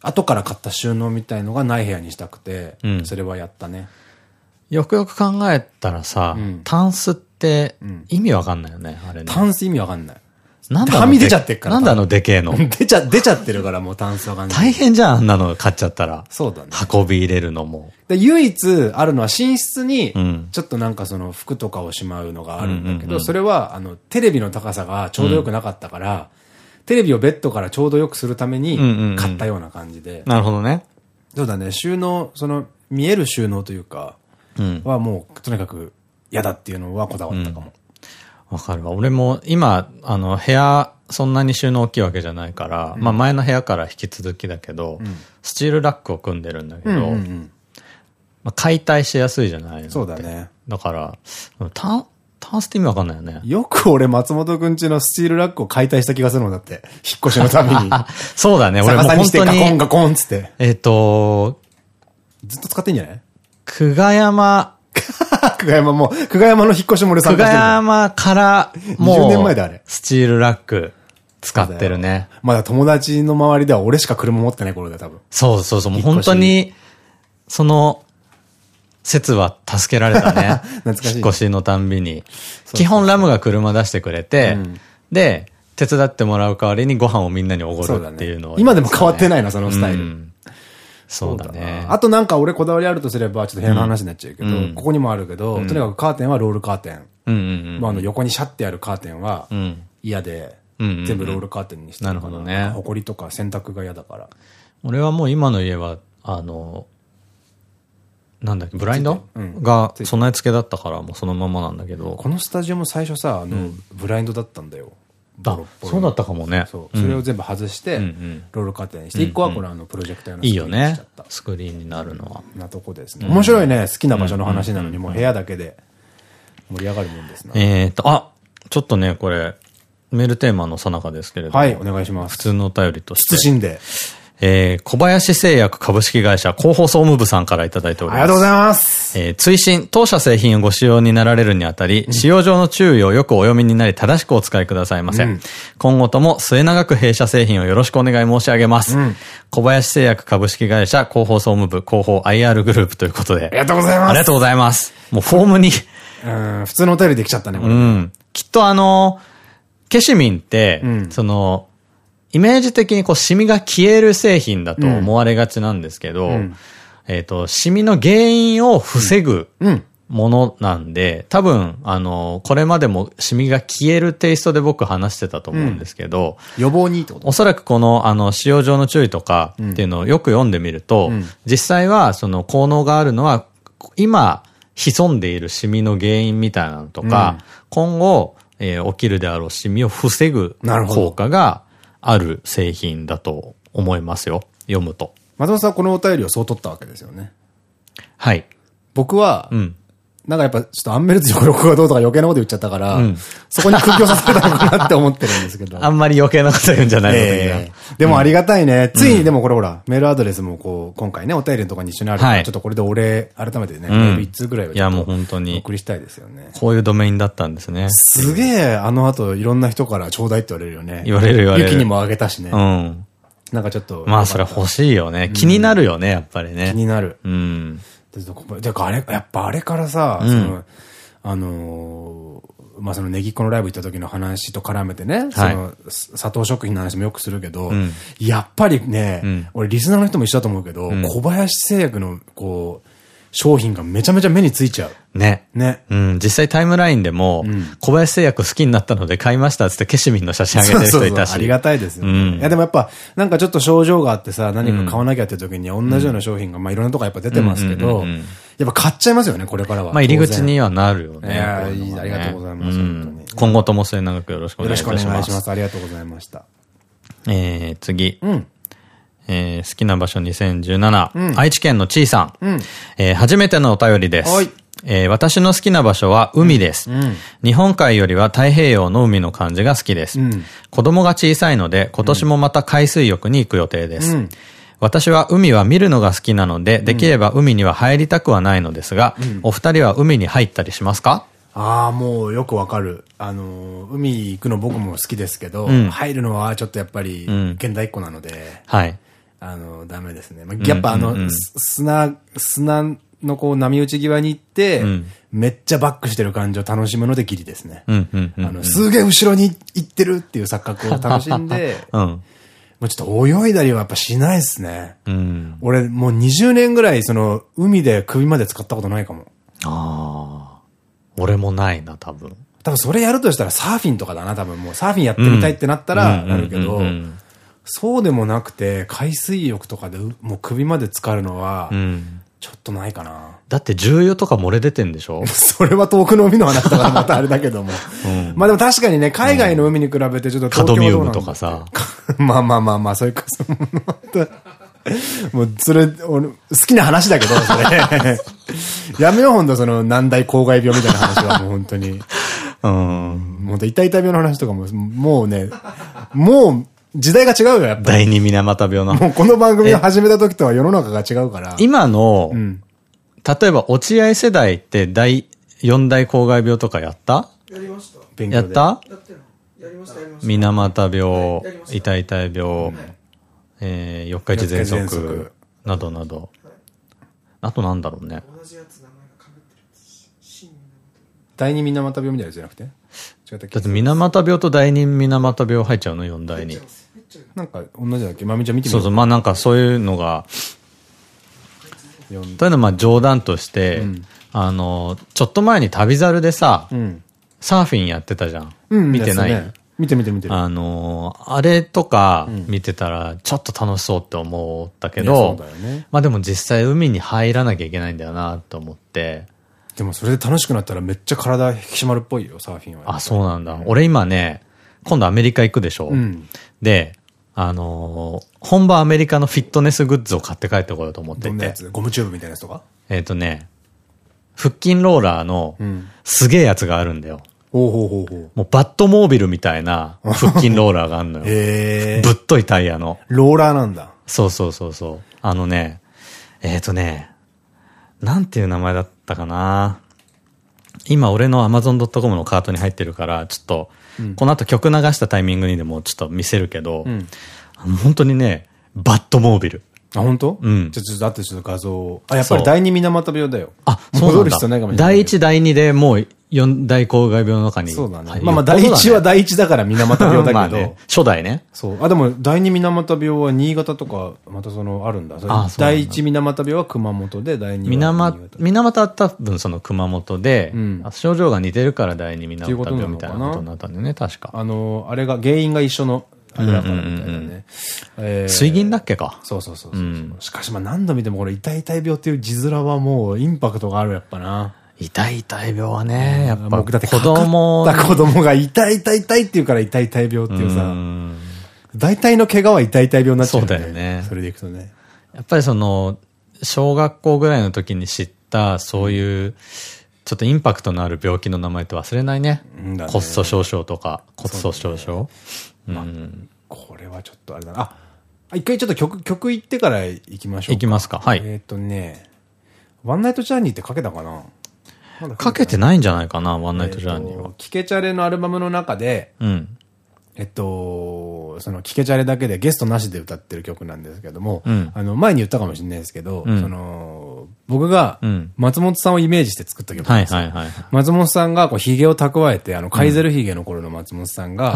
後から買った収納みたいのがない部屋にしたくて、うんそれはやったね。よくよく考えたらさうん、タンスってん意味わかんないよね、あれね。タンス意味わかんない。なんであのはみ出ちゃってっからなんであのでけえの？出ちゃ、出ちゃってるからもうタンスわかんない。大変じゃん、あんなの買っちゃったら。そうだね。運び入れるのも。で唯一あるのは寝室にうん、ちょっとなんかその服とかをしまうのがあるんだけど、うんうんうんそれはあの、テレビの高さがちょうどよくなかったから、テレビをベッドからちょうどよくするためうんうんうんに買ったような感じで。なるほどね。そうだね、収納、その、見える収納というか、うん。はもう、とにかく嫌だっていうのはこだわったかも。わかるわ。俺も今、あの、部屋、そんなに収納大きいわけじゃないから、まあ前の部屋から引き続きだけど、スチールラックを組んでるんだけど、うんうんうんまあ解体しやすいじゃないそうだね。だから、タン、タンスって意味わかんないよね。よく俺松本くんちのスチールラックを解体した気がするのだって。引っ越しのために。そうだね、俺も逆さにしてガコンガコンっつって。えっと、ずっと使ってんじゃない？久我山、久我山も、久我山の引っ越しも俺参久我加してる。山から、20年もう前だあれ、スチールラック使ってるね。まだ友達の周りでは俺しか車持ってない頃だよ、多分。そうそうそう、もう本当に、その、説は助けられたね。懐かしい引っ越しのたんびに。基本ラムが車出してくれて、うんで、手伝ってもらう代わりにご飯をみんなにおごるっていうのを、ね。今でも変わってないな、そのスタイル。うんそうだね。あとなんか俺こだわりあるとすれば、ちょっと部屋の話になっちゃうけど、うんここにもあるけど、とにかくカーテンはロールカーテン。まああの横にシャッてあるカーテンはうん。嫌で、全部ロールカーテンにしてるかなるほどねほこりとか洗濯が嫌だから。俺はもう今の家は、あの、なんだっけ、ブラインド？うんが備え付けだったから、もうそのままなんだけど。このスタジオも最初さ、あの、ブラインドだったんだよ。ボあそうだったかもね。そう。それを全部外してロールカーテンにして、一個はこのあの、プロジェクターのスクいいよリーンにしねちゃった。。スクリーンになるのは。なとこですね。面白いね。好きな場所の話なのに、もう部屋だけで盛り上がるもんですね。えーと、あ、ちょっとね、これ、メールテーマのさなかですけれども。はい、お願いします。普通のお便りとして。謹んで。えー、小林製薬株式会社広報総務部さんからいただいております。ありがとうございます。えー追伸、当社製品をご使用になられるにあたり、使用上の注意をよくお読みになり、正しくお使いくださいませ。うん今後とも末永く弊社製品をよろしくお願い申し上げます。うん小林製薬株式会社広報総務部広報 IR グループということで。ありがとうございます。ありがとうございます。もうフォームに、うん、普通のお便りできちゃったね、これ。うん。きっとあの、ケシミンって、うんその、イメージ的にこう、シミが消える製品だと思われがちなんですけど、ん。えっと、シミの原因を防ぐうん。ものなんで、多分、あの、これまでもシミが消えるテイストで僕話してたと思うんですけど、予防にってこと？おそらくこの、あの、使用上の注意とかっていうのをよく読んでみると、うん。実際はその効能があるのは、今、潜んでいるシミの原因みたいなのとか、今後、えー起きるであろうシミを防ぐなるほど。効果がある製品だと思いますよ。読むと。松本さんはこのお便りをそう取ったわけですよね。はい。僕は、うん。なんかやっぱちょっとアンメルズ横横がどうとか余計なこと言っちゃったから、うんそこに空気をさせたのかなって思ってるんですけど。あんまり余計なこと言うんじゃないの。ええでもありがたいね。ついにでもこれほら、メールアドレスもこう、今回ね、お便りのとかに一緒にあるから、はいちょっとこれでお礼、改めてね、メんール一通ぐらいはいやもう本当にお送りしたいですよね。こういうドメインだったんですね。すげえ、あの後いろんな人からちょうだいって言われるよね。言われる言われるユキにもあげたしね。うん。なんかちょっと。まあそれ欲しいよね。気になるよね、やっぱりね。気になる。うん。じゃあ、あれ、やっぱあれからさ、うん。その、あのーまあ、そのネギっ子のライブ行った時の話と絡めてね、その、佐藤食品の話もよくするけど、ん。やっぱりね、ん。俺リスナーの人も一緒だと思うけど、ん。小林製薬の、こう、商品がめちゃめちゃ目についちゃう。ね。ね。うん、実際タイムラインでも、ん小林製薬好きになったので買いましたっつってケシミンの写真あげてる人いたし。ありがたいですよ、ねうんいやでもやっぱ、なんかちょっと症状があってさ、何か買わなきゃって時に同じような商品が、まあいろんなとこやっぱ出てますけどやっぱ買っちゃいますよね、これからは。まあ入り口にはなるよね。いやねいいありがとうございますうん本当に今後とも末永くよろしくおよろしくお願いいたします。願いします。ありがとうございました。えー、次。うん。えー好きな場所2017、うん愛知県のちいさん。うん。えー初めてのお便りです。はいえー私の好きな場所は海です。うん。日本海よりは太平洋の海の感じが好きです。うん子供が小さいので、今年もまた海水浴に行く予定です。うん私は海は見るのが好きなので、できれば海には入りたくはないのですが、お二人は海に入ったりしますか？ああ、もうよくわかる。あのー、海行くの僕も好きですけど、ん入るのはちょっとやっぱり、ん現代っ子なので、はい。あのー、ダメですね。まあやっぱあの、砂、砂のこう波打ち際に行って、んめっちゃバックしてる感じを楽しむのでギリですね。あの、すげえ後ろに行ってるっていう錯覚を楽しんで、うん。もうちょっと泳いだりはやっぱしないですね。うん。俺もう20年ぐらいその海で首まで使ったことないかも。ああ。俺もないな、多分。多分それやるとしたらサーフィンとかだな、多分もうサーフィンやってみたいってなったらなるけどそうでもなくて海水浴とかでうもう首まで浸かるのはうん。ちょっとないかな。だって重油とか漏れ出てんでしょ？それは遠くの海の話だからまたあれだけども。まあでも確かにね、海外の海に比べてちょっとカドミウムとかさ。まあまあまあまあ、そういうか、そのもう、それ、俺、好きな話だけど、それ。やめよう、ほんと、その、難題公害病みたいな話は、もう本当に。うん。もう、痛い痛い病の話とかも、もうね、もう、時代が違うよ、やっぱり。第二水俣病の。もう、この番組を始めた時とは世の中が違うから。今の、うん。例えば落合世代って第四大公害病とかやった？やりました。勉強で。やった？やりましたやりました。水俣病痛い。痛い病、えー、四日市喘息息、などなど。あとなんだろうね。同じやつ名前がかぶってる。シン第二水俣病みたいなやつじゃなくて？違ったっけだって水俣病と第二水俣病入っちゃうの、四大に。なんか、同じだっけ？まみちゃん見てみよそうそう、まあなんかそういうのが、というのはまあ冗談として、あの、ちょっと前に旅猿でさ、うん。サーフィンやってたじゃん。うん。見てない、ね見て見て見てる。あのー、あれとか見てたら、ちょっと楽しそうって思ったけどね、まあでも実際海に入らなきゃいけないんだよなと思って、でもそれで楽しくなったらめっちゃ体引き締まるっぽいよ、サーフィンは。あ、そうなんだ。俺今ね、今度アメリカ行くでしょ、うん。で、あのー本場アメリカのフィットネスグッズを買って帰ってこようと思ってて、ゴムチューブみたいなやつとか？えっとね、腹筋ローラーのんすげえやつがあるんだよ。ほうほうほうほう。もうバットモービルみたいな 腹筋ローラーがあるのよ。ぶっといタイヤの。ローラーなんだ。そうそうそうそう。あのね、えっ、ー、とね、なんていう名前だったかな。今俺の Amazon.com のカートに入ってるから、ちょっと、うん、この後曲流したタイミングにでもちょっと見せるけど、うん、本当にね、バットモービル。あ、本当？うん。ちょっと、あとちょっと画像あ、やっぱり第二水俣病だよ。あ、そう戻る必要ないかもしれない。第一、第二でもう、四大公害病の中に。そうだね。まあまあ、第一は第一だから水俣病だけど。初代ね。そう。あ、でも、第二水俣病は新潟とか、またその、あるんだ。あ第一水俣病は熊本で、第二水俣、水俣は多分その熊本で、症状が似てるから第二水俣病みたいなことになったんだよね、確か。あの、あれが、原因が一緒の、あれだからみたいなね。水銀だっけか？そうそうそうしかしまあ何度見てもこれ、痛い痛い病っていう字面はもう、インパクトがある、やっぱな。痛い痛い病はね、やっぱ僕だって子供。だ子供が痛い痛い痛いって言うから痛い痛い病っていうさ、大体の怪我は痛い痛い病になっちゃう、ね。そうだよね。それでいくとね。やっぱりその、小学校ぐらいの時に知った、そういう、ちょっとインパクトのある病気の名前って忘れないね。ね骨粗鬆症とか、骨粗鬆症。うん。これはちょっとあれだな。あ、一回ちょっと曲、曲行ってから行きましょうか。行きますか。はい。えっとね、ワンナイトジャーニーってかけたかな？かけてないんじゃないかな、ワンナイトジャーニーは。キケチャレのアルバムの中で、うん。えっと、その、キケチャレだけでゲストなしで歌ってる曲なんですけども、うん、あの、前に言ったかもしれないですけど、うん、その、僕が、松本さんをイメージして作った曲なんですよ。松本さんが、こう、髭を蓄えて、あの、カイゼル髭の頃の松本さんが、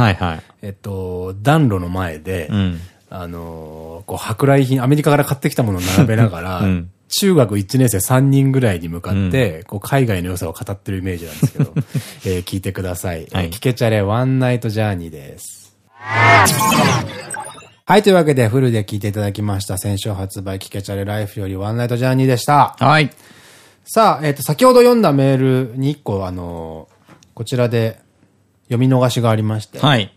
えっと、暖炉の前で、うん、あの、こう、舶来品、アメリカから買ってきたものを並べながら、うん中学1年生3人ぐらいに向かって、こう海外の良さを語ってるイメージなんですけど、えー、聞いてください。はい、キケチャレワンナイトジャーニーです。はい、というわけでフルで聞いていただきました。先週発売、キケチャレライフよりワンナイトジャーニーでした。はい。さあ、えっ、ー、と、先ほど読んだメールに1個、あのー、こちらで読み逃しがありまして。はい。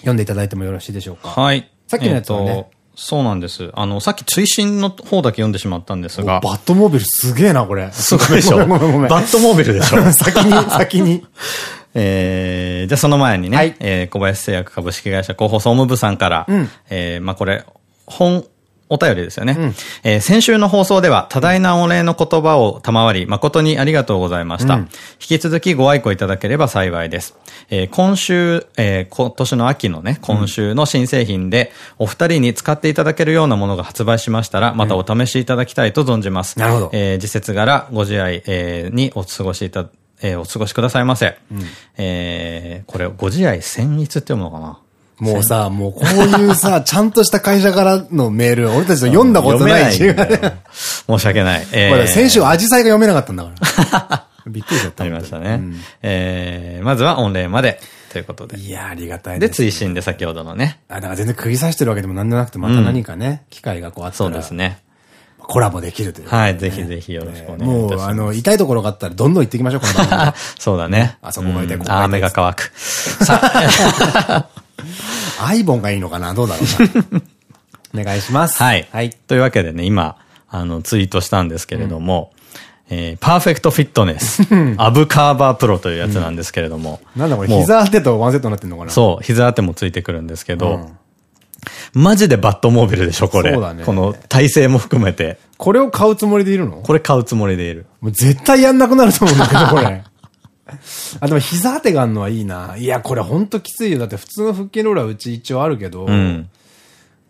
読んでいただいてもよろしいでしょうか。はい。さっきのやつはね、そうなんです。あの、さっき追伸の方だけ読んでしまったんですが。バットモービルすげえな、これ。すごいでしょ。バットモービルでしょ。先に、先に。えー、じゃあその前にね、はい、えー、小林製薬株式会社広報総務部さんから、うん、えー、まあこれ、本お便りですよね。うん、えー、先週の放送では多大なお礼の言葉を賜り、誠にありがとうございました。うん、引き続きご愛顧いただければ幸いです。えー、今週、えー、今年の秋のね、今週の新製品で、お二人に使っていただけるようなものが発売しましたら、またお試しいただきたいと存じます。なるほど。えー、次節柄ご自愛、えー、にお過ごしいた、えー、お過ごしくださいませ。うん、えー、これ、ご自愛戦逸って読むのかな？もうさ、もうこういうさ、ちゃんとした会社からのメール、俺たちと読んだことないし。申し訳ない。えー、先週アジサイが読めなかったんだから。びっくりしちゃった。ありましたね。うん、えー、まずは御礼まで。ということで。いや、ありがたいです、ね。で、追伸で先ほどのね。あ、だから全然釘刺してるわけでもなんでなくて、また何かね、うん、機会がこうあったら。そうですね。コラボできるという、ね。はい、ぜひぜひよろしくお願いします。もう、あの、痛いところがあったらどんどん行っていきましょう、この番組。そうだね。あそこが痛い、ここが痛い。あ、目が乾く。さあ。アイボンがいいのかな？どうだろうな。お願いします。はい。はい。というわけでね、今、あの、ツイートしたんですけれども、うん、えー、 Perfect Fitness、Ab Carver Pro というやつなんですけれども。うん、なんだこれ、膝当てとワンセットになってんのかな？そう、膝当てもついてくるんですけど、うんマジでバットモービルでしょ、これ。そうだね。この体勢も含めて。これを買うつもりでいるの？これ買うつもりでいる。もう絶対やんなくなると思うんだけど、これ。あ、でも膝当てがあるのはいいな。いや、これほんときついよ。だって普通の腹筋ローラーうち一応あるけど、うん、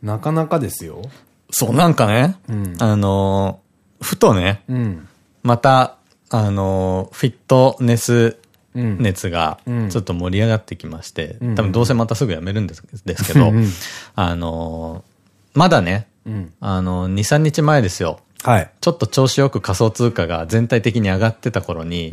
なかなかですよ。そう、なんかね、うん、あのー、ふとね、うん、また、あのー、フィットネス熱がちょっと盛り上がってきまして、多分どうせまたすぐやめるんですですけど、あのー、まだね、あのー、2、3日前ですよ。はい。ちょっと調子よく仮想通貨が全体的に上がってた頃に、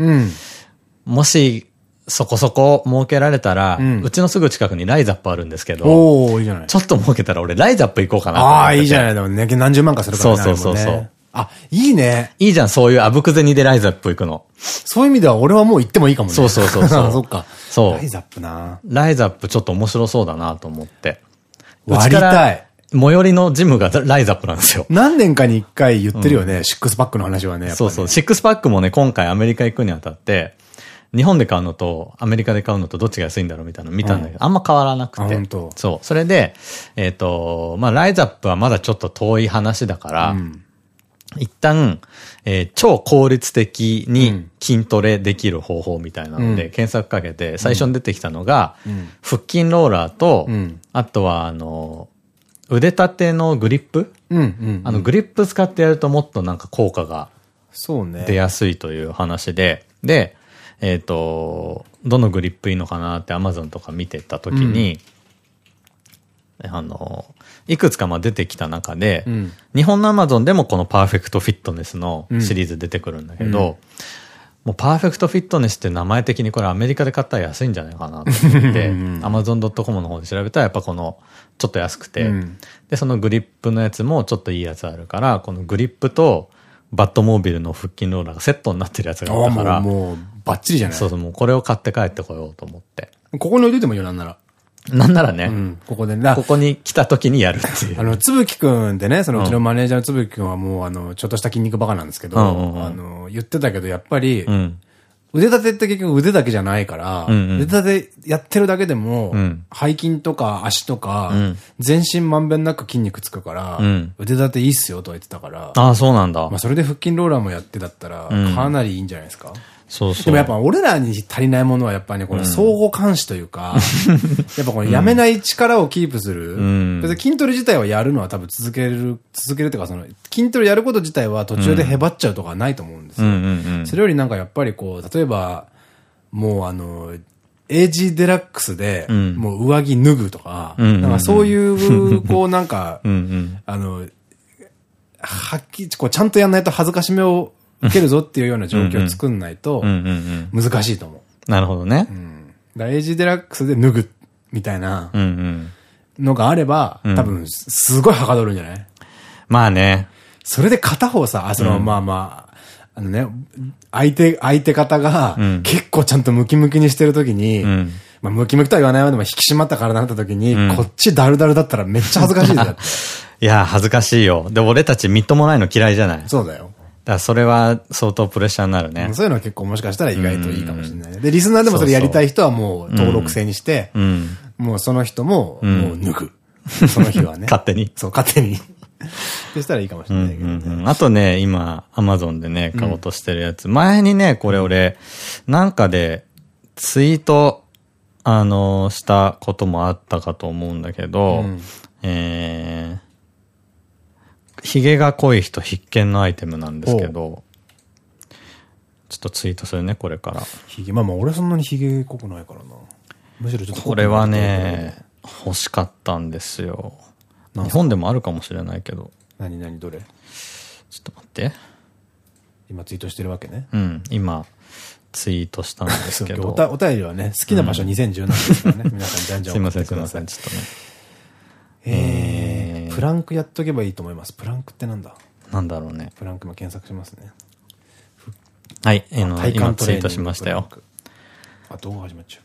もし、そこそこ儲けられたら、うん、うちのすぐ近くにライザップあるんですけど、おいいじゃない。ちょっと儲けたら俺ライザップ行こうかなああ、いいじゃない。でもね、何十万かするからね。そうそうそうそう。あ、いいね。いいじゃん、そういうあぶく銭でライザップ行くの。そういう意味では俺はもう行ってもいいかもね。そうそうそうそう。そっか。そう。ライザップなライザップちょっと面白そうだなと思って。割りたい。最寄りのジムがライザップなんですよ。何年かに一回言ってるよね、うん、シックスパックの話はね。ねそうそう。シックスパックもね、今回アメリカ行くにあたって、日本で買うのとアメリカで買うのとどっちが安いんだろうみたいなの見たんだけど、あんま変わらなくて。そう。それで、えっ、と、まあ、ライズアップはまだちょっと遠い話だから、うん。一旦、えー超効率的に筋トレできる方法みたいなので、うん。検索かけて、最初に出てきたのが、ん。腹筋ローラーと、うん。あとは、あの、腕立てのグリップ？うんうん。あの、グリップ使ってやるともっとなんか効果がそうね。出やすいという話で、で、えっ、と、どのグリップいいのかなって Amazon とか見てた時に、あの、いくつかまあ出てきた中で、うん。日本の Amazon でもこのパーフェクトフィットネスのシリーズ出てくるんだけど、うん。もうパーフェクトフィットネスって名前的にこれアメリカで買ったら安いんじゃないかなと思って、Amazon.com の方で調べたらやっぱこのちょっと安くて、うん。で、そのグリップのやつもちょっといいやつあるから、このグリップとバットモービルの腹筋ローラーがセットになってるやつがあったから、もう、もう、バッチリじゃない？そうそう、もうこれを買って帰ってこようと思って。ここに置いといてもいいよ、なんなら。なんならね、うん、ここでね。ここに来た時にやるっていう。あの、つぶきくんってね、そのうちのマネージャーのつぶきくんはもう、あの、ちょっとした筋肉バカなんですけど、あの、言ってたけど、やっぱり、うん。腕立てって結局腕だけじゃないから、うんうん腕立てやってるだけでも、うん背筋とか足とか、うん全身まんべんなく筋肉つくから、うん腕立ていいっすよとは言ってたから、ああ、そうなんだまあ。それで腹筋ローラーもやってだったら、うんかなりいいんじゃないですか？そうそう。でもやっぱ俺らに足りないものはやっぱね、この相互監視というか、やっぱこのやめない力をキープする。ん別に筋トレ自体はやるのは多分続ける、続けるっていうかその、筋トレやること自体は途中でへばっちゃうとかはないと思うんですよ。うんうんうん。それよりなんかやっぱりこう、例えば、もうあの、エイジデラックスで、んもう上着脱ぐとか、うんうんうんなんかそういう、こうなんか、うんうん。あの、はっきり、こうちゃんとやんないと恥ずかしめを受けるぞっていうような状況を作んないとうん、うんうん。難しいと思う。なるほどね。だからエイジデラックスで脱ぐみたいなうんうん。のがあれば、ん多分、すごいはかどるんじゃない？まあね。それで片方さ、あ、その、まあまあ、あのね、相手、相手方がうん、結構ちゃんとムキムキにしてるときに、んまあムキムキとは言わないまでも引き締まった体になったときに、んこっちダルダルだったらめっちゃ恥ずかしいだよ。いや、恥ずかしいよ。で、俺たちみっともないの嫌いじゃない？そうだよ。らそれは相当プレッシャーになるね。そういうのは結構もしかしたら意外といいかもしれないね。で、リスナーでもそれやりたい人はもう登録制にして、うん。もうその人も、もう脱ぐ。その日はね。勝手に。そう、勝手に。そしたらいいかもしれないけどうんね。うんあとね、今、アマゾンでね、買おうとしてるやつ。前にね、これ俺、なんかで、ツイート、あのしたこともあったかと思うんだけど、うんえー、髭が濃い人必見のアイテムなんですけど、ちょっとツイートするね、これから。ひげ、まあまあ俺そんなにひげ濃くないからな。むしろちょっとこれはね、欲しかったんですよ。日本でもあるかもしれないけど、何何どれ？ちょっと待って。今ツイートしてるわけね。うん、今、ツイートしたんですけど。おたお便りはね、好きな場所2017ですからね。皆さんじゃんじゃんすいません、送ってくださいすいません、。ちょっとね。えー、プランクやっとけばいいと思います。プランクってなんだ？なんだろうね。プランク今検索しますね。はい、あの、体今ツイートしましたよ。あ、動画始まっちゃ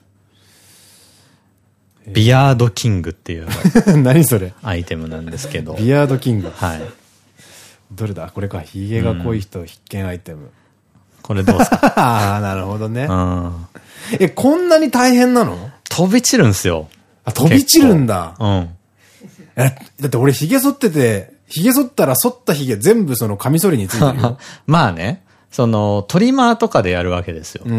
ビアードキングっていうう。何それ？アイテムなんですけど。ビアードキング。はい。どれだ？これか。ヒゲが濃い人必見アイテム。これどうですか？ああ、なるほどね。うん。え、こんなに大変なの？飛び散るんすよ。あ、飛び散るんだ。うん。え、だって俺髭剃ってて、髭剃ったら剃った髭全部そのカミソリについてるよ。まあね、その、トリマーとかでやるわけですよ。うんう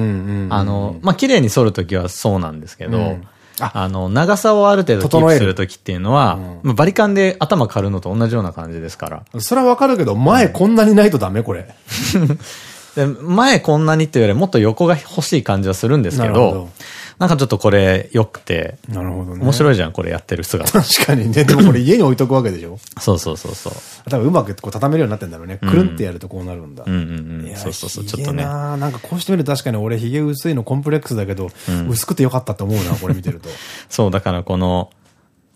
ん。あの、まあ、綺麗に剃るときはそうなんですけど、うんああの、長さをある程度キープするときっていうのは、まあバリカンで頭刈るのと同じような感じですから。それはわかるけど、前こんなにないとダメ？これ。で、前こんなにっていうよりもっと横が欲しい感じはするんですけど、どなんかちょっとこれ良くて、なるほどね。面白いじゃん、これやってる姿。確かにね。でもこれ家に置いとくわけでしょ そうそうそうそう。多分うまくこう畳めるようになってんだろうね。くるんってやるとこうなるんだ。うんうんうん。そうそうそう、ちょっ髭とね。ななんかこうしてみると確かに俺髭薄いのコンプレックスだけど、薄くてよかったと思うな、これ見てると。そう、だからこの、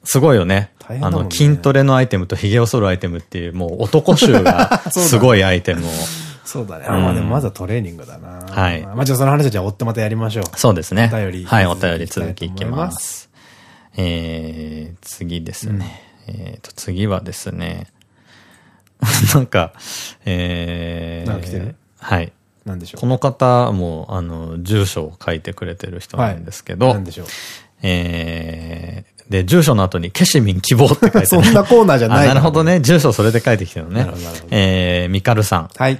すごいよね。ねの、筋トレのアイテムと髭を剃るアイテムっていう、もう男衆が すごいアイテムを。そうだね。まあでもまずはトレーニングだな。はいまあじゃあその話はじゃあ追ってまたやりましょう。そうですね。お便りはい、お便り続続きいきまます。えー、次ですね。えっと、次はですね。なんか、えー、なんか来てる？はい。なんでしょう？この方も、あの、住所を書いてくれてる人なんですけど、はいなんでしょう？えー、で、住所の後に、ケシミン希望って書いてある。そんなコーナーじゃないあなるほどね。住所それで書いてきてるのねなるほ。どえー、ミカルさん。はい。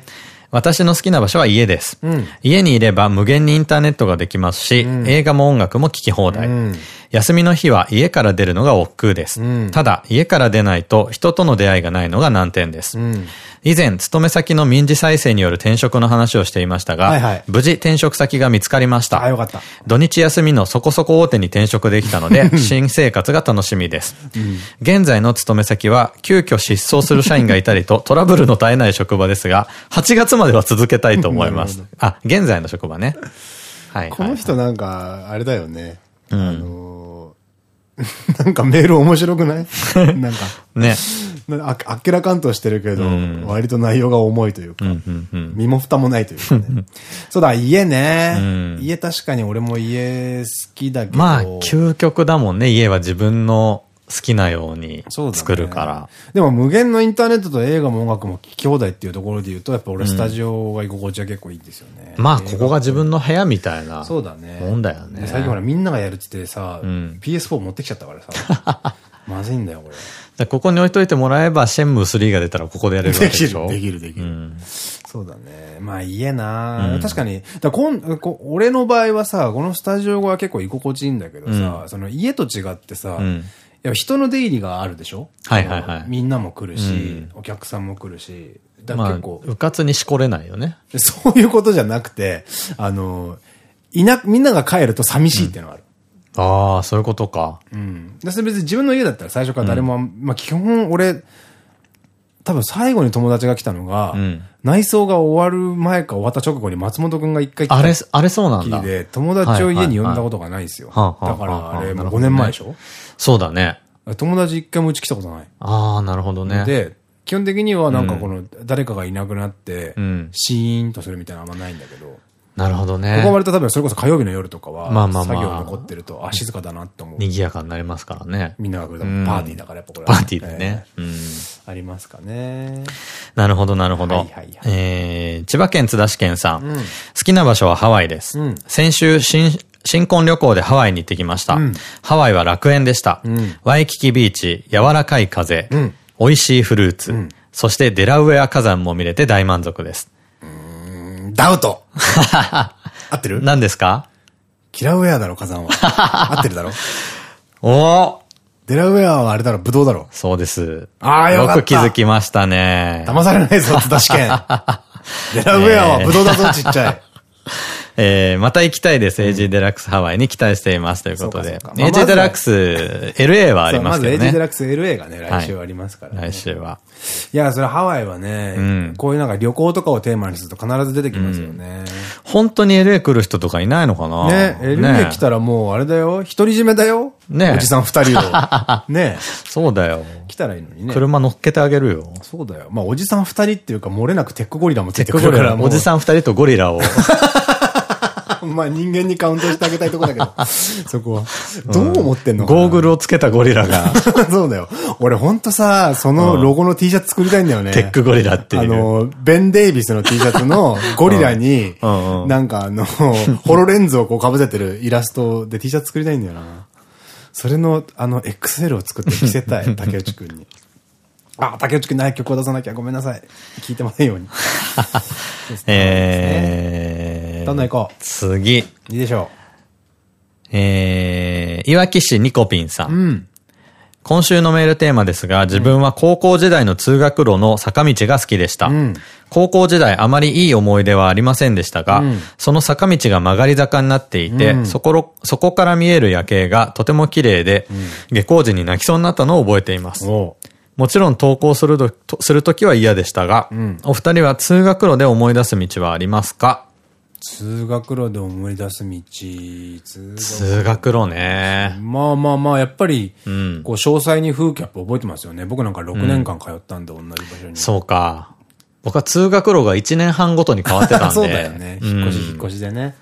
私の好きな場所は家です。うん家にいれば無限にインターネットができますし、映画も音楽も聴き放題。うん休みの日は家から出るのが億劫です。うんただ、家から出ないと人との出会いがないのが難点です。うん。以前、勤め先の民事再生による転職の話をしていましたが、はいはい無事転職先が見つかりました。た。土日休みのそこそこ大手に転職できたので、新生活が楽しみです。現在の勤め先は、急遽失踪する社員がいたりと、トラブルの絶えない職場ですが、8月までは続けたいと思います。あ、現在の職場ね。はい、はい。この人なんか、あれだよね。うんあのー なんかメール面白くない？なんか、ね。なああっけらかんとしてるけど、ん割と内容が重いというか。身も蓋もないというかね。そうだ、家ね。うん家確かに俺も家好きだけど。まあ、究極だもんね。家は自分の好きなように作るから。でも無限のインターネットと映画も音楽も聴き放題っていうところで言うと、やっぱ俺スタジオが居心地は結構いいんですよね。まあ、ここが自分の部屋みたいな。そうだね。もんだよねで最近ほらみんながやるって言ってさ、ん PS4 持ってきちゃったからさ。まずいんだよ、これ。でここに置いといてもらえば、シェンムー3が出たらここでやれるわけで きる、でしょできる、できる。うんそうだね。まあ家な、確かに。だこんこ俺の場合はさ、このスタジオは結構居心地いいんだけどさ、その家と違ってさ、んや人の出入りがあるでしょ？はいはいはいみんなも来るし、うんお客さんも来るし。だからまあ、結構、うかつにしこれないよね。そういうことじゃなくて、あの、いな、みんなが帰ると寂しいっていうのがある。ああ、そういうことか。うん。別に自分の家だったら最初から誰も、まあ基本俺、多分最後に友達が来たのが、うん内装が終わる前か終わった直後に松本くんが一回来たあれ、あれそうなんだ。で、友達を家に呼んだことがないんですよ。だからあれ、もう5なるほどね年前でしょ？そうだね。友達一回もうち来たことない。ああ、なるほどね。で、基本的にはなんかこの、誰かがいなくなってうん、シーンとするみたいなのあんまないんだけど、なるほどここはね。割と多分それこそ火曜日の夜とかは、まあまあまあ作業残ってると、あ、静かだなって思う。賑やかになりますからね。みんなが来るとうんパーティーだからやっぱこれはパーティーでね。うん。えーありますかね。なるほど、なるほどはいはいはい。えー、千葉県津田市県さん。うん好きな場所はハワイです。うん先週、新、新婚旅行でハワイに行ってきました。うんハワイは楽園でした。んワイキキビーチ、柔らかい風、うん美味しいフルーツ、んそしてデラウェア火山も見れて大満足です。ダウト 合ってる？何ですか？キラウェアだろ、火山は。合ってるだろ？おーデラウェアはあれだろ、ブドウだろ？そうです。あーよかったく気づきましたね。騙されないぞ、津田試験。デラウェアはブドウだぞ、ちっちゃい。えー、また行きたいです。AG デラックスハワイに期待していますということで AG デラックス LA はありますけどそうまずエイジデね。ラックス LA がね、来週ありますからね。来週は。いや、それハワイはね、んこういうなんか旅行とかをテーマにすると必ず出てきますよね。本当に LA 来る人とかいないのかな？ね、LA 来たらもうあれだよ、独り占めだよ。ねおじさん二人を。ねそうだよ。来たらいいのにね。車乗っけてあげるよ。そうだよ。まあ、おじさん二人っていうか、漏れなくテックゴリラもついてくるから、おじさん二人とゴリラを。まあ、人間にカウントしてあげたいとこだけど、そこは。どう思ってんのかな？ゴーグルをつけたゴリラが、そうだよ。俺ほんとさ、そのロゴの T シャツ作りたいんだよね。テックゴリラっていう。あの、ベン・デイビスの T シャツのゴリラに、なんかあの、ホロレンズをこう被せてるイラストで T シャツ作りたいんだよな。それの、あの、XL を作って着せたい、竹内くんに。あ、竹内くんない曲を出さなきゃごめんなさい。聞いてませんように。えー、どんどん行こ次。う。いいでしょえー、いわき市ニコピンさん。う。うん。今週のメールテーマですが、自分は高校時代の通学路の坂道が好きでした。ん高校時代あまりいい思い出はありませんでしたが、うんその坂道が曲がり坂になっていて、うんそころそこから見える夜景がとても綺麗で、下校時に泣きそうになったのを覚えています。もちろん登校するととするときは嫌でしたが、んお二人は通学路で思い出す道はありますか？通学路で思い出す道、通学路ね。まあまあまあ、やっぱり、んこう、詳細に風キャップ覚えてますよね。僕なんか6年間通ったんで、同じ場所に。そうか。僕は通学路が1年半ごとに変わってたんで。そうだよね。引っ越し、うん引っ越しでね。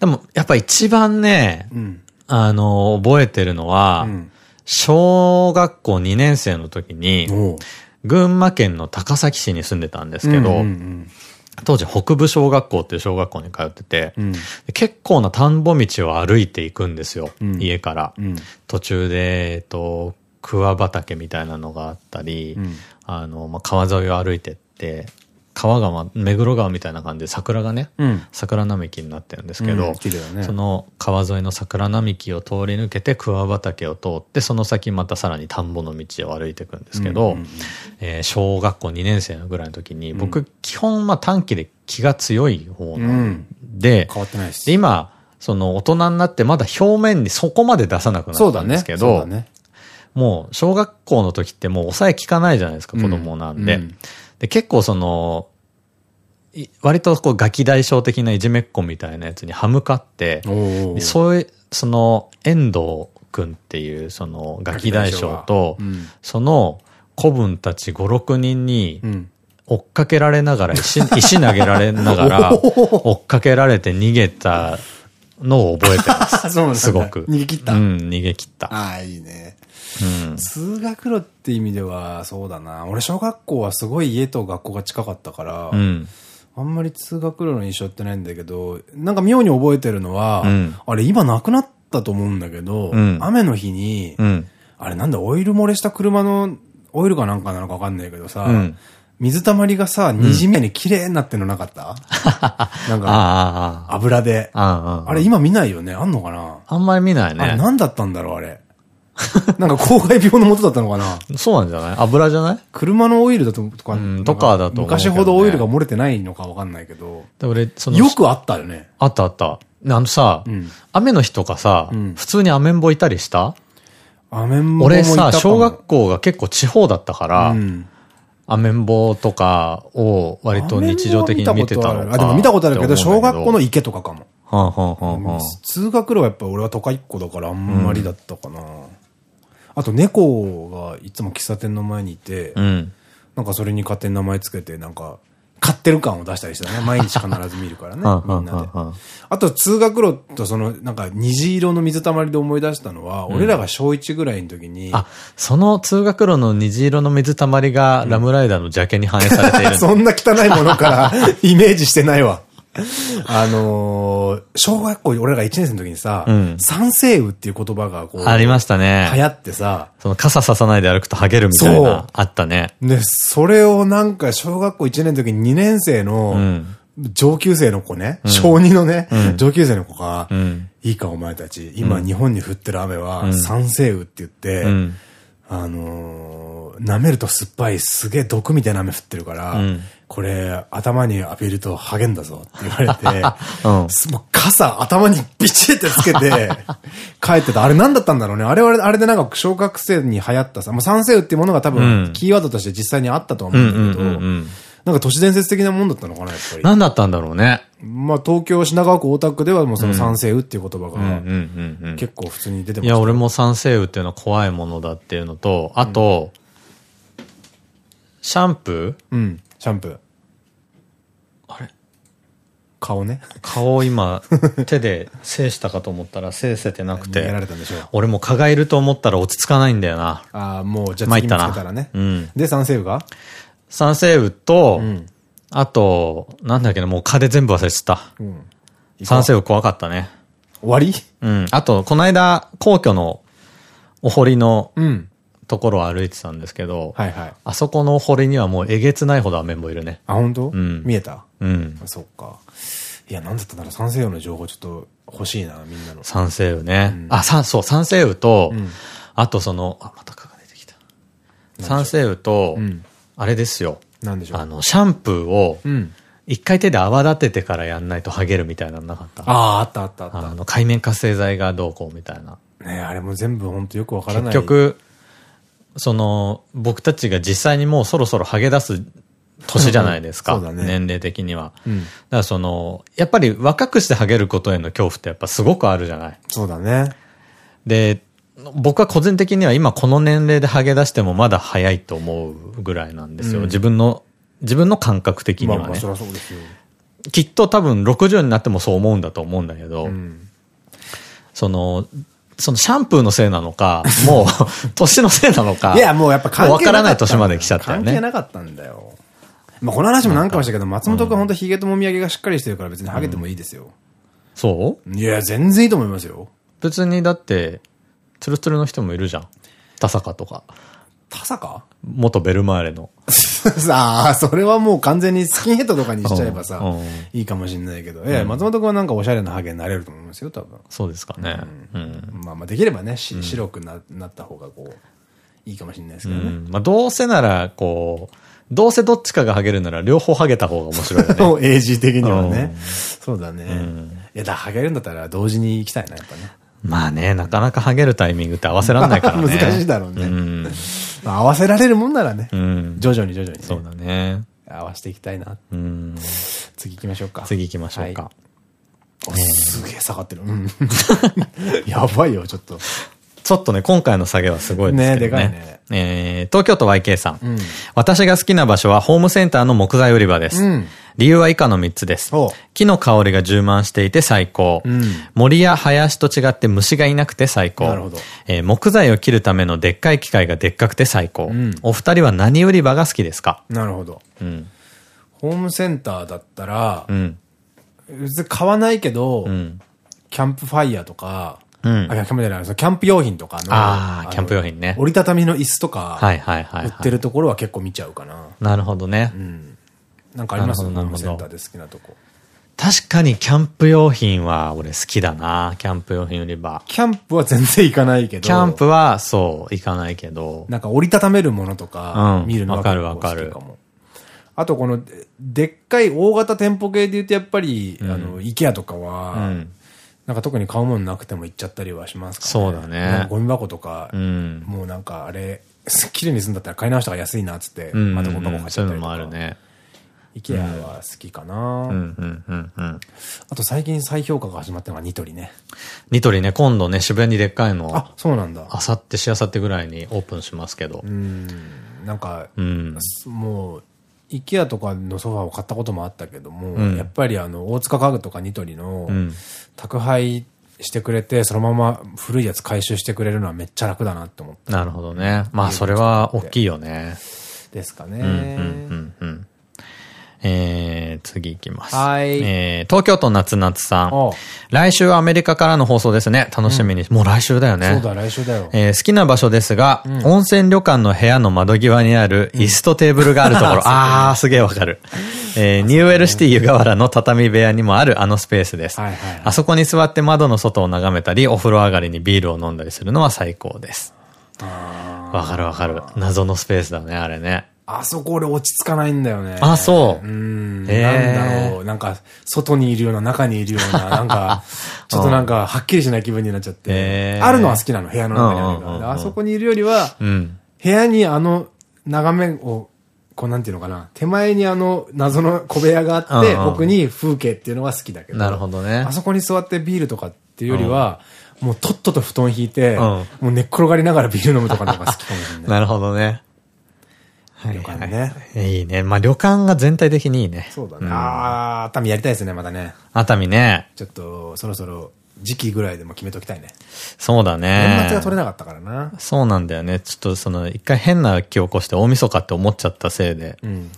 でも、やっぱ一番ね、うん。あの、覚えてるのは、うん小学校2年生の時に、群馬県の高崎市に住んでたんですけど、うんうん当時北部小学校っていう小学校に通ってて、うん。結構な田んぼ道を歩いていくんですよ。うん家から。うん。途中で、えっと、桑畑みたいなのがあったり、うんあの、まあ、川沿いを歩いてって、川が、まあ、目黒川みたいな感じで桜がね、うん。桜並木になってるんですけど、うんねその川沿いの桜並木を通り抜けて桑畑を通って、その先またさらに田んぼの道を歩いていくんですけど、小学校2年生のぐらいの時に、僕、基本、まあ短期で気が強い方なんで、変わってないで。今、その大人になってまだ表面にそこまで出さなくなった。んですけど。もう小学校の時ってもう抑え効かないじゃないですか、子供なんで。うんで、結構その、い割とこうガキ大将的ないじめっ子みたいなやつに歯向かって、そういう、その、遠藤くんっていう、その、ガキ大将と、うんその、子分たち5、6人にう、ん。追っかけられながら、石、石投げられながら、追っかけられて逃げたのを覚えてます。すごく。逃げ切ったうん、逃げ切った。ああ、いいね。うん。通学路って意味では、そうだな。俺、小学校はすごい家と学校が近かったから、うん。あんまり通学路の印象ってないんだけど、なんか妙に覚えてるのは、うんあれ今なくなったと思うんだけど、うん雨の日に、うん。あれなんだ、オイル漏れした車の、オイルかなんかなのかわかんないけどさ、うん水たまりがさ、にじみに綺麗になってんのなかった、なんか、ああ、油で。あれ今見ないよね？あんのかな、あんまり見ないあれね。何だったんだろうあれ？なんか公害病の元だったのかな？そうなんじゃない？油じゃない？車のオイルだととか、うんとかだと昔ほどオイルが漏れてないのかわかんないけど、で、俺、その、よくあったよね。あったあった。あのさ、ん。雨の日とかさ、ん。普通にアメンボいたりした？アメンボも俺さ、小学校が結構地方だったから、うん。アメンボとかを割と日常的に見てたのかあでも見たことあるけど、小学校の池とかかも。はんはんは通学路はやっぱ俺は都会っ子だからあんまりだったかな。あと猫がいつも喫茶店の前にいて、うん。なんかそれに勝手に名前つけて、なんか、買ってる感を出したりしてたね。毎日必ず見るからね みんなで。あと通学路とその、なんか虹色の水たまりで思い出したのは、俺らが小1ぐらいの時に、あ、その通学路の虹色の水たまりがラムライダーのジャケに反映されている そんな汚いものから イメージしてないわ。あのー、小学校、俺らが1年生の時にさ、うん三星雨っていう言葉がこう、ありましたね。流行ってさ、その傘ささないで歩くとハゲるみたいな、あったね。で、それをなんか小学校1年の時に2年生の、うん。上級生の子ね、小2のね、うん上級生の子が、うん。いいかお前たち、今日本に降ってる雨はん三星雨って言って、うん。あのー、舐めると酸っぱいすげえ毒みたいな雨降ってるから、うんこれ頭に浴びると励んだぞって言われて、うんすもう傘頭にビチってつけて 帰ってた。あれ何だったんだろうね。あれはあれでなんか小学生に流行ったさ、もう三世雨っていうものが多うん分キーワードとして実際にあったとは思ううんんだけど、うんうんうん。なんか都市伝説的なもんだったのかな、やっぱり。何だったんだろうね。まあ東京品川区大田区ではもうその三世雨っていう言葉がうんうんうんうん。結構普通に出てました。いや、俺も三星雨っていうのは怖いものだっていうのと、あと、シャンプー？うん、シャンプー。あれ？顔ね。顔を今、手で制したかと思ったら制せてなくやらて、れたんでしょう。俺も蚊がいると思ったら落ち着かないんだよな。ああ、もう、じゃあ次見参ったなつけたらね。うん。で、三星雨が？三星雨と、んあと、なんだっけな、もう蚊で全部忘れてた。うん。三星雨怖かったね。終わり？うん。あと、この間、皇居のお堀のうん。ところを歩いてたんですけど、はいはい。あそこのお堀にはもうえげつないほどアメンボいるね。あ、本当？ん見えた？うん。そっか。いや、なんだったんだろう。三星雨の情報ちょっと欲しいな、みんなの。三星雨ね。あ、さ、そう、三星雨と、んあとその、あ、また蚊が出てきた。三星雨と、うんあれですよ。なんでしょう？あの、シャンプーを、うん。一回手で泡立ててからやんないとハゲるみたいなのなかった？ああ、あったあったあっあの、海面活性剤がどうこうみたいな。た。ねあれも全部本当よくわからない。結、局、その、僕たちが実際にもうそろそろハゲ出す年じゃないですか。ね年齢的には。うん。だからその、やっぱり若くしてハゲることへの恐怖ってやっぱすごくあるじゃない。そうだね。で、僕は個人的には今この年齢でハゲ出してもまだ早いと思うぐらいなんですよ。うん自分の、自分の感覚的にはね。きっと多分60になってもそう思うんだと思うんだけど、うん。その、そのシャンプーのせいなのか、もう年のせいなのか。いや、もうやっぱ関係なかったわからない年まで来ちゃったよね関係なかったんだよ。まあこの話も何回もしたけど、松本君は本当ヒゲともみあげがしっかりしてるから別にハゲてもいいですよ。そう？いや、全然いいと思いますよ。別にだって、ツルツルの人もいるじゃん。田坂とか。田坂？元ベルマーレの。さあ、それはもう完全にスキンヘッドとかにしちゃえばさいいかもしれないけど、ええ、松本君はなんかおしゃれなハゲになれると思いますよ、多分。そうですかね。うん。まあまあできればね、し白くななった方がこう、いいかもしれないですけどね。うん。まあ、どうせなら、こう、どうせどっちかがハゲるなら両方ハゲた方が面白いよね。もうエイジ的にはねうん。そうだね。いや、だハゲるんだったら同時に行きたいな、やっぱね。まあね、なかなかハゲるタイミングって合わせられないからね。難しいだろうねうん。まあ合わせられるもんならねう。ん。徐々に徐々にね。そうだね。合わせていきたいな。うん。次行きましょうか。次行きましょうか。おすげえ下がってる。うん。やばいよ、ちょっと。ちょっとね、今回の下げはすごいですけどね。ねでかいねえー東京都 YK さん,、ん私が好きな場所はホームセンターの木材売り場です。うん理由は以下の3つです。木の香りが充満していて最高。ん森や林と違って虫がいなくて最高。なるほどえー木材を切るためのでっかい機械がでっかくて最高。んお二人は何売り場が好きですか？なるほど。うん。ホームセンターだったらう、ん。別に買わないけど、うん。キャンプファイヤーとか、うんあ、キャンプじゃない、そのキャンプ用品とかの、のあーキャンプ用品ね折りたたみの椅子とか、はいはいはい、はい。売ってるところは結構見ちゃうかな。なるほどね。なんかあります？ホームセンターで好きなとこ。確かにキャンプ用品は俺好きだな。キャンプ用品売り場。キャンプは全然行かないけど、キャンプはそう、行かないけど。なんか折りたためるものとかうん見るのがわかる結構好きわかるかも。あとこの、ででっかい大型店舗系で言うとやっぱり、あの、イケアとかは、うん。なんか特に買うものなくても行っちゃったりはしますかね。そうだねゴミ箱とか、うん。もうなんかあれ、綺麗にするんだったら買い直した方が安いなっつって、うん。またゴミ箱買っちそういうのゃったりとか。もあるね。イケアは好きかな、うん、うん、うん、うん。あと最近再評価が始まったのがニトリね。ニトリね、今度ね、渋谷にでっかいの、あ、そうなんだ。あさってしあさってぐらいにオープンしますけど。うん。なんか、うん。もう、イケアとかのソファーを買ったこともあったけども、うんやっぱりあの、大塚家具とかニトリのうん、宅配してくれて、そのまま古いやつ回収してくれるのはめっちゃ楽だなって思った。なるほどね。まあ、それは大きいよね。ですかうん、うん、うね。ん、うん。えー、次行きます。はいえー、東京都夏夏さん。あ来週はアメリカからの放送ですね。楽しみに。もう来週だよね。そうだ、来週だよ。えー好きな場所ですが、温泉旅館の部屋の窓際にある椅子とテーブルがあるところ。あー、すげえわかる。えーニューエルシティ湯河原の畳部屋にもあるあのスペースです。あそこに座って窓の外を眺めたり、お風呂上がりにビールを飲んだりするのは最高です。わかるわかる。謎のスペースだね、あれね。あそこ俺落ち着かないんだよね。あそううん。なんだろう。なんか、外にいるような、中にいるような、なんか、ちょっとなんか、はっきりしない気分になっちゃって。へーあるのは好きなの、部屋の中にある。あそこにいるよりは、うん。部屋にあの、眺めを、こうなんていうのかな。手前にあの、謎の小部屋があって、うんうん僕に風景っていうのが好きだけど。なるほどねあそこに座ってビールとかっていうよりは、もうとっとと布団引いて、んもう寝っ転がりながらビール飲むとかの方が好きかもしれない。なるほどね。はい旅館ねはいいいね。まあ旅館が全体的にいいね。そうだね。あー、熱海やりたいですね、またね。熱海ね。ちょっと、そろそろ、時期ぐらいでも決めときたいね。そうだね。年末が取れなかったからな。そうなんだよね。ちょっとその、一回変な気を起こして大晦日って思っちゃったせいで、うん。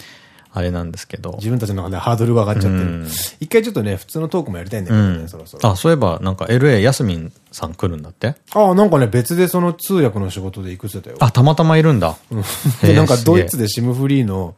あれなんですけど。自分たちの中でハードルが上がっちゃってうんる。一回ちょっとね、普通のトークもやりたいんだけどね、うん。そろそろ。あ、そういえば、なんか LA ヤスミンさん来るんだって？ああ、なんかね、別でその通訳の仕事で行くってたよ。あ、たまたまいるんだ。で、なんかドイツでシムフリーの、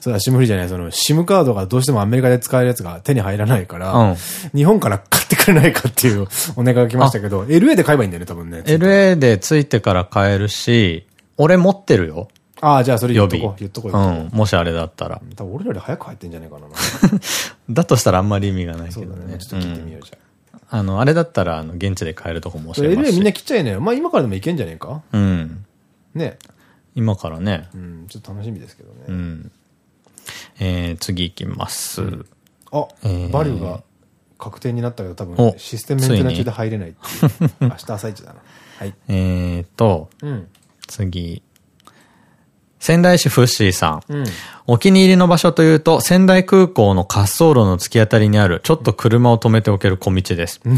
そうだ、シムフリーじゃない、その、シムカードがどうしてもアメリカで使えるやつが手に入らないから、うん日本から買ってくれないかっていう お願いが来ましたけど、LA で買えばいいんだよね、多分ね。LA で着いてから買えるし、俺持ってるよ。ああ、じゃあそれ言予備。っとこう、言っとこう、うん。もしあれだったら。う。多分俺らより早く入ってんじゃないかな。だとしたらあんまり意味がないけ。どね。ちょっと聞いてみよう、じゃあ。あの、あれだったら、あの、現地で買えるとこも教えますし。みんな来ちゃいなよ。まあ今からでも行けんじゃねえか？うん。ね。今からね。うん、ちょっと楽しみですけどね。うん。えー、次行きます。あ、えーバリューが確定になったけど多分おシステムメンテナンス中で入れないっていう。明日朝一だな。はい。えーと、うん。次。仙台市フッシーさん。うん。お気に入りの場所というと、仙台空港の滑走路の突き当たりにある、ちょっと車を止めておける小道です。好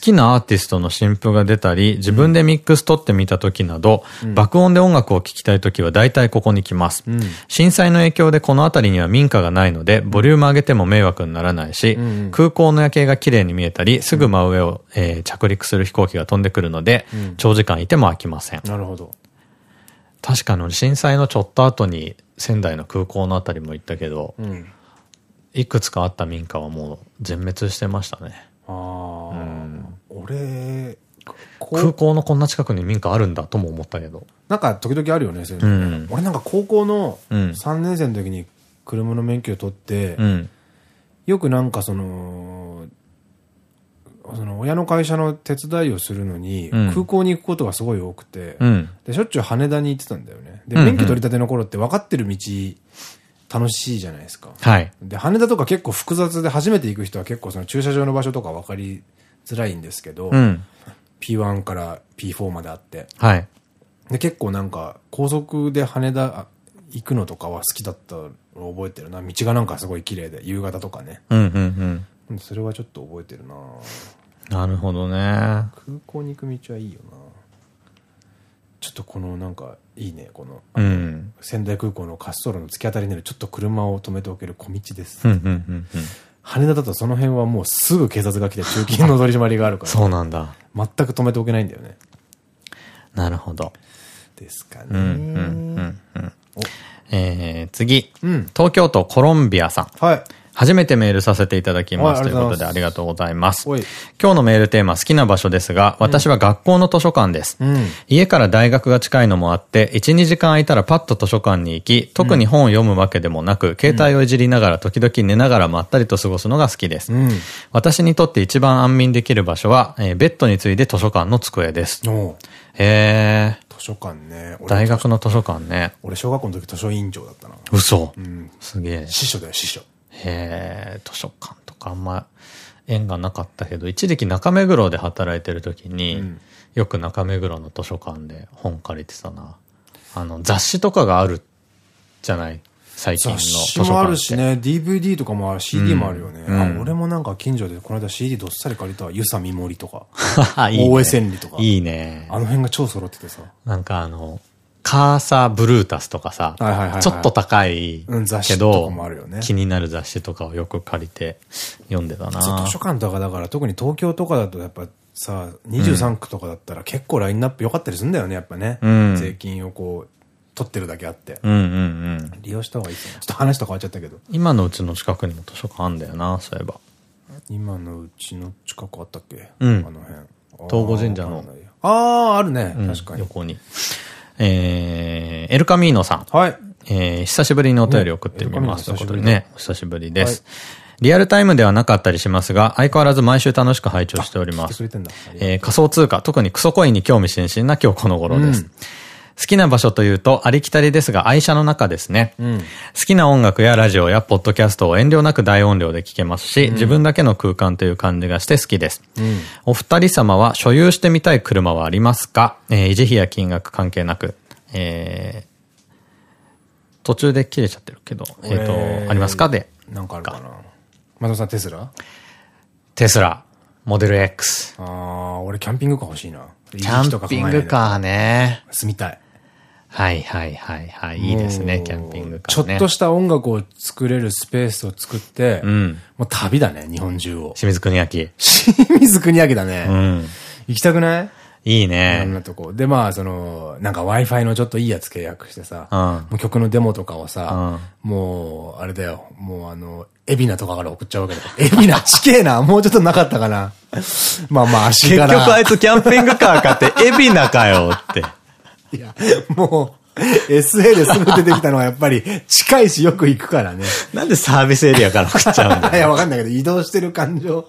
きなアーティストの新譜が出たり、自分でミックス取ってみた時など、爆音で音楽を聴きたい時は大体ここに来ます。震災の影響でこの辺りには民家がないので、ボリューム上げても迷惑にならないし、空港の夜景が綺麗に見えたり、すぐ真上を、えー着陸する飛行機が飛んでくるので、長時間いても飽きません。なるほど。確かに震災のちょっと後に仙台の空港のあたりも行ったけど、うん。いくつかあった民家はもう全滅してましたね。ああ。俺、こ空う、港のこんな近くに民家あるんだとも思ったけど。なんか時々あるよね、そうん俺なんか高校のうん3年生の時に車の免許を取ってう、ん。よくなんかその、その親の会社の手伝いをするのに、うん空港に行くことがすごい多くて、うん。で、しょっちゅう羽田に行ってたんだよね。で、免許取り立ての頃って分かってる道、楽しいじゃないですか。はい。で、羽田とか結構複雑で初めて行く人は結構その駐車場の場所とか分かりづらいんですけど、うん。P1 から P4 まであって。はい。で、結構なんか高速で羽田行くのとかは好きだったのを覚えてるな。道がなんかすごい綺麗で、夕方とかね。うんうんうんそれはちょっと覚えてるなうん。なるほどね。空港に行く道はいいよなちょっとこのなんかいいねこの、うん。仙台空港の滑走路の突き当たりにあるちょっと車を止めておける小道です。羽田だとその辺はもうすぐ警察が来て中金の取り締まりがあるからそうなんだ。全く止めておけないんだよねなるほど。ですかねうんうんうんうん。えー、次。うん東京都コロンビアさん。はい初めてメールさせていただきます。はいということでありがとうございます。今日のメールテーマ好きな場所ですが、私は学校の図書館です。うん家から大学が近いのもあって、1、2時間空いたらパッと図書館に行き、特に本を読むわけでもなく、携帯をいじりながら時々寝ながらまったりと過ごすのが好きです。うん私にとって一番安眠できる場所は、えーベッドについて図書館の机です。へー、図書館ね俺大学の図書館ね。俺小学校の時図書委員長だったな嘘。うんすげえ。司書だよ司書へー、図書館とかあんま縁がなかったけど、一時期中目黒で働いてる時に、うんよく中目黒の図書館で本借りてたな。あの、雑誌とかがあるじゃない？最近の雑図誌もあ書館って。るしね、DVD とかもある、CD もあるよね。うんあ俺もなんか近所でこの間 CD どっさり借りたわ。ゆさみもりとか、いいね大江千里とか。いいね。あの辺が超揃っててさ。なんかあの、カーサーブルータスとかさ、ちょっと高いけど気になる雑誌とかをよく借りて読んでたな。図書館とかだから特に東京とかだとやっぱさ、23区とかだったら結構ラインナップ良かったりするんだよね、やっぱね。うん税金をこう、取ってるだけあって。うんうんうん。利用した方がいいですよね。ちょっと話と変わっちゃったけど。今のうちの近くにも図書館あんだよな、そういえば。今のうちの近くあったっけ？うんあの辺。東郷神社のああー、あるね。うん確かに。横に。えー、エルカミーノさん。はい。えー、久しぶりにお便り送ってみます。ということでね、お久しぶりです。リアルタイムではなかったりしますが、相変わらず毎週楽しく拝聴しておりますえー仮想通貨、特にクソコインに興味津々な今日この頃です。うん好きな場所というと、ありきたりですが、愛車の中ですね。うん好きな音楽やラジオやポッドキャストを遠慮なく大音量で聞けますし、自分だけの空間という感じがして好きです。うんお二人様は所有してみたい車はありますか？えー維持費や金額関係なく。えー途中で切れちゃってるけど、えっ、俺と、ありますか？で。なんかあるかな。松尾さんテスラ？テスラ、モデル X。ああ、俺キャンピングカー欲しいな。キキャンピングカーね。住みたい。はいはいはいはい。いいですね、キャンピングカーね。ちょっとした音楽を作れるスペースを作って、うん。もう旅だね、日本中を。清水国明。清水国明だね。うん。行きたくない？いいいろんね。なとこ。で、まあ、その、なんか Wi-Fi のちょっといいやつ契約してさ、うんもう曲のデモとかをさ、もう、あれだよ、もうあの、エビナとかから送っちゃうわけだよ。エビナ、ちけえな、もうちょっとなかったかな。まあまあ、足柄。結局あいつキャンピングカー買って、エビナかよって。いや、もう、SA ですぐ出てきたのはやっぱり近いしよく行くからね。なんでサービスエリアから送っちゃうんだよ。いや、わかんないけど、移動してる感情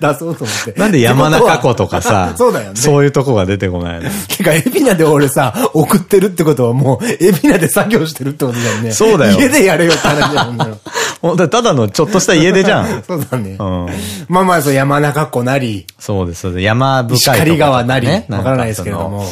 出そうと思って。なんで山中湖とかさ、そうだよね。そういうとこが出てこないの？てか、エビナで俺さ、送ってるってことはもう、エビナで作業してるってことだよね。そうだよ家でやれよって話だよ、こんなのほんとただのちょっとした家出じゃん。そうだね。うん。まあまあ、そう、山中湖なり、そうです。そうです山深いとこ石狩川なり、ねわからないですけれども。。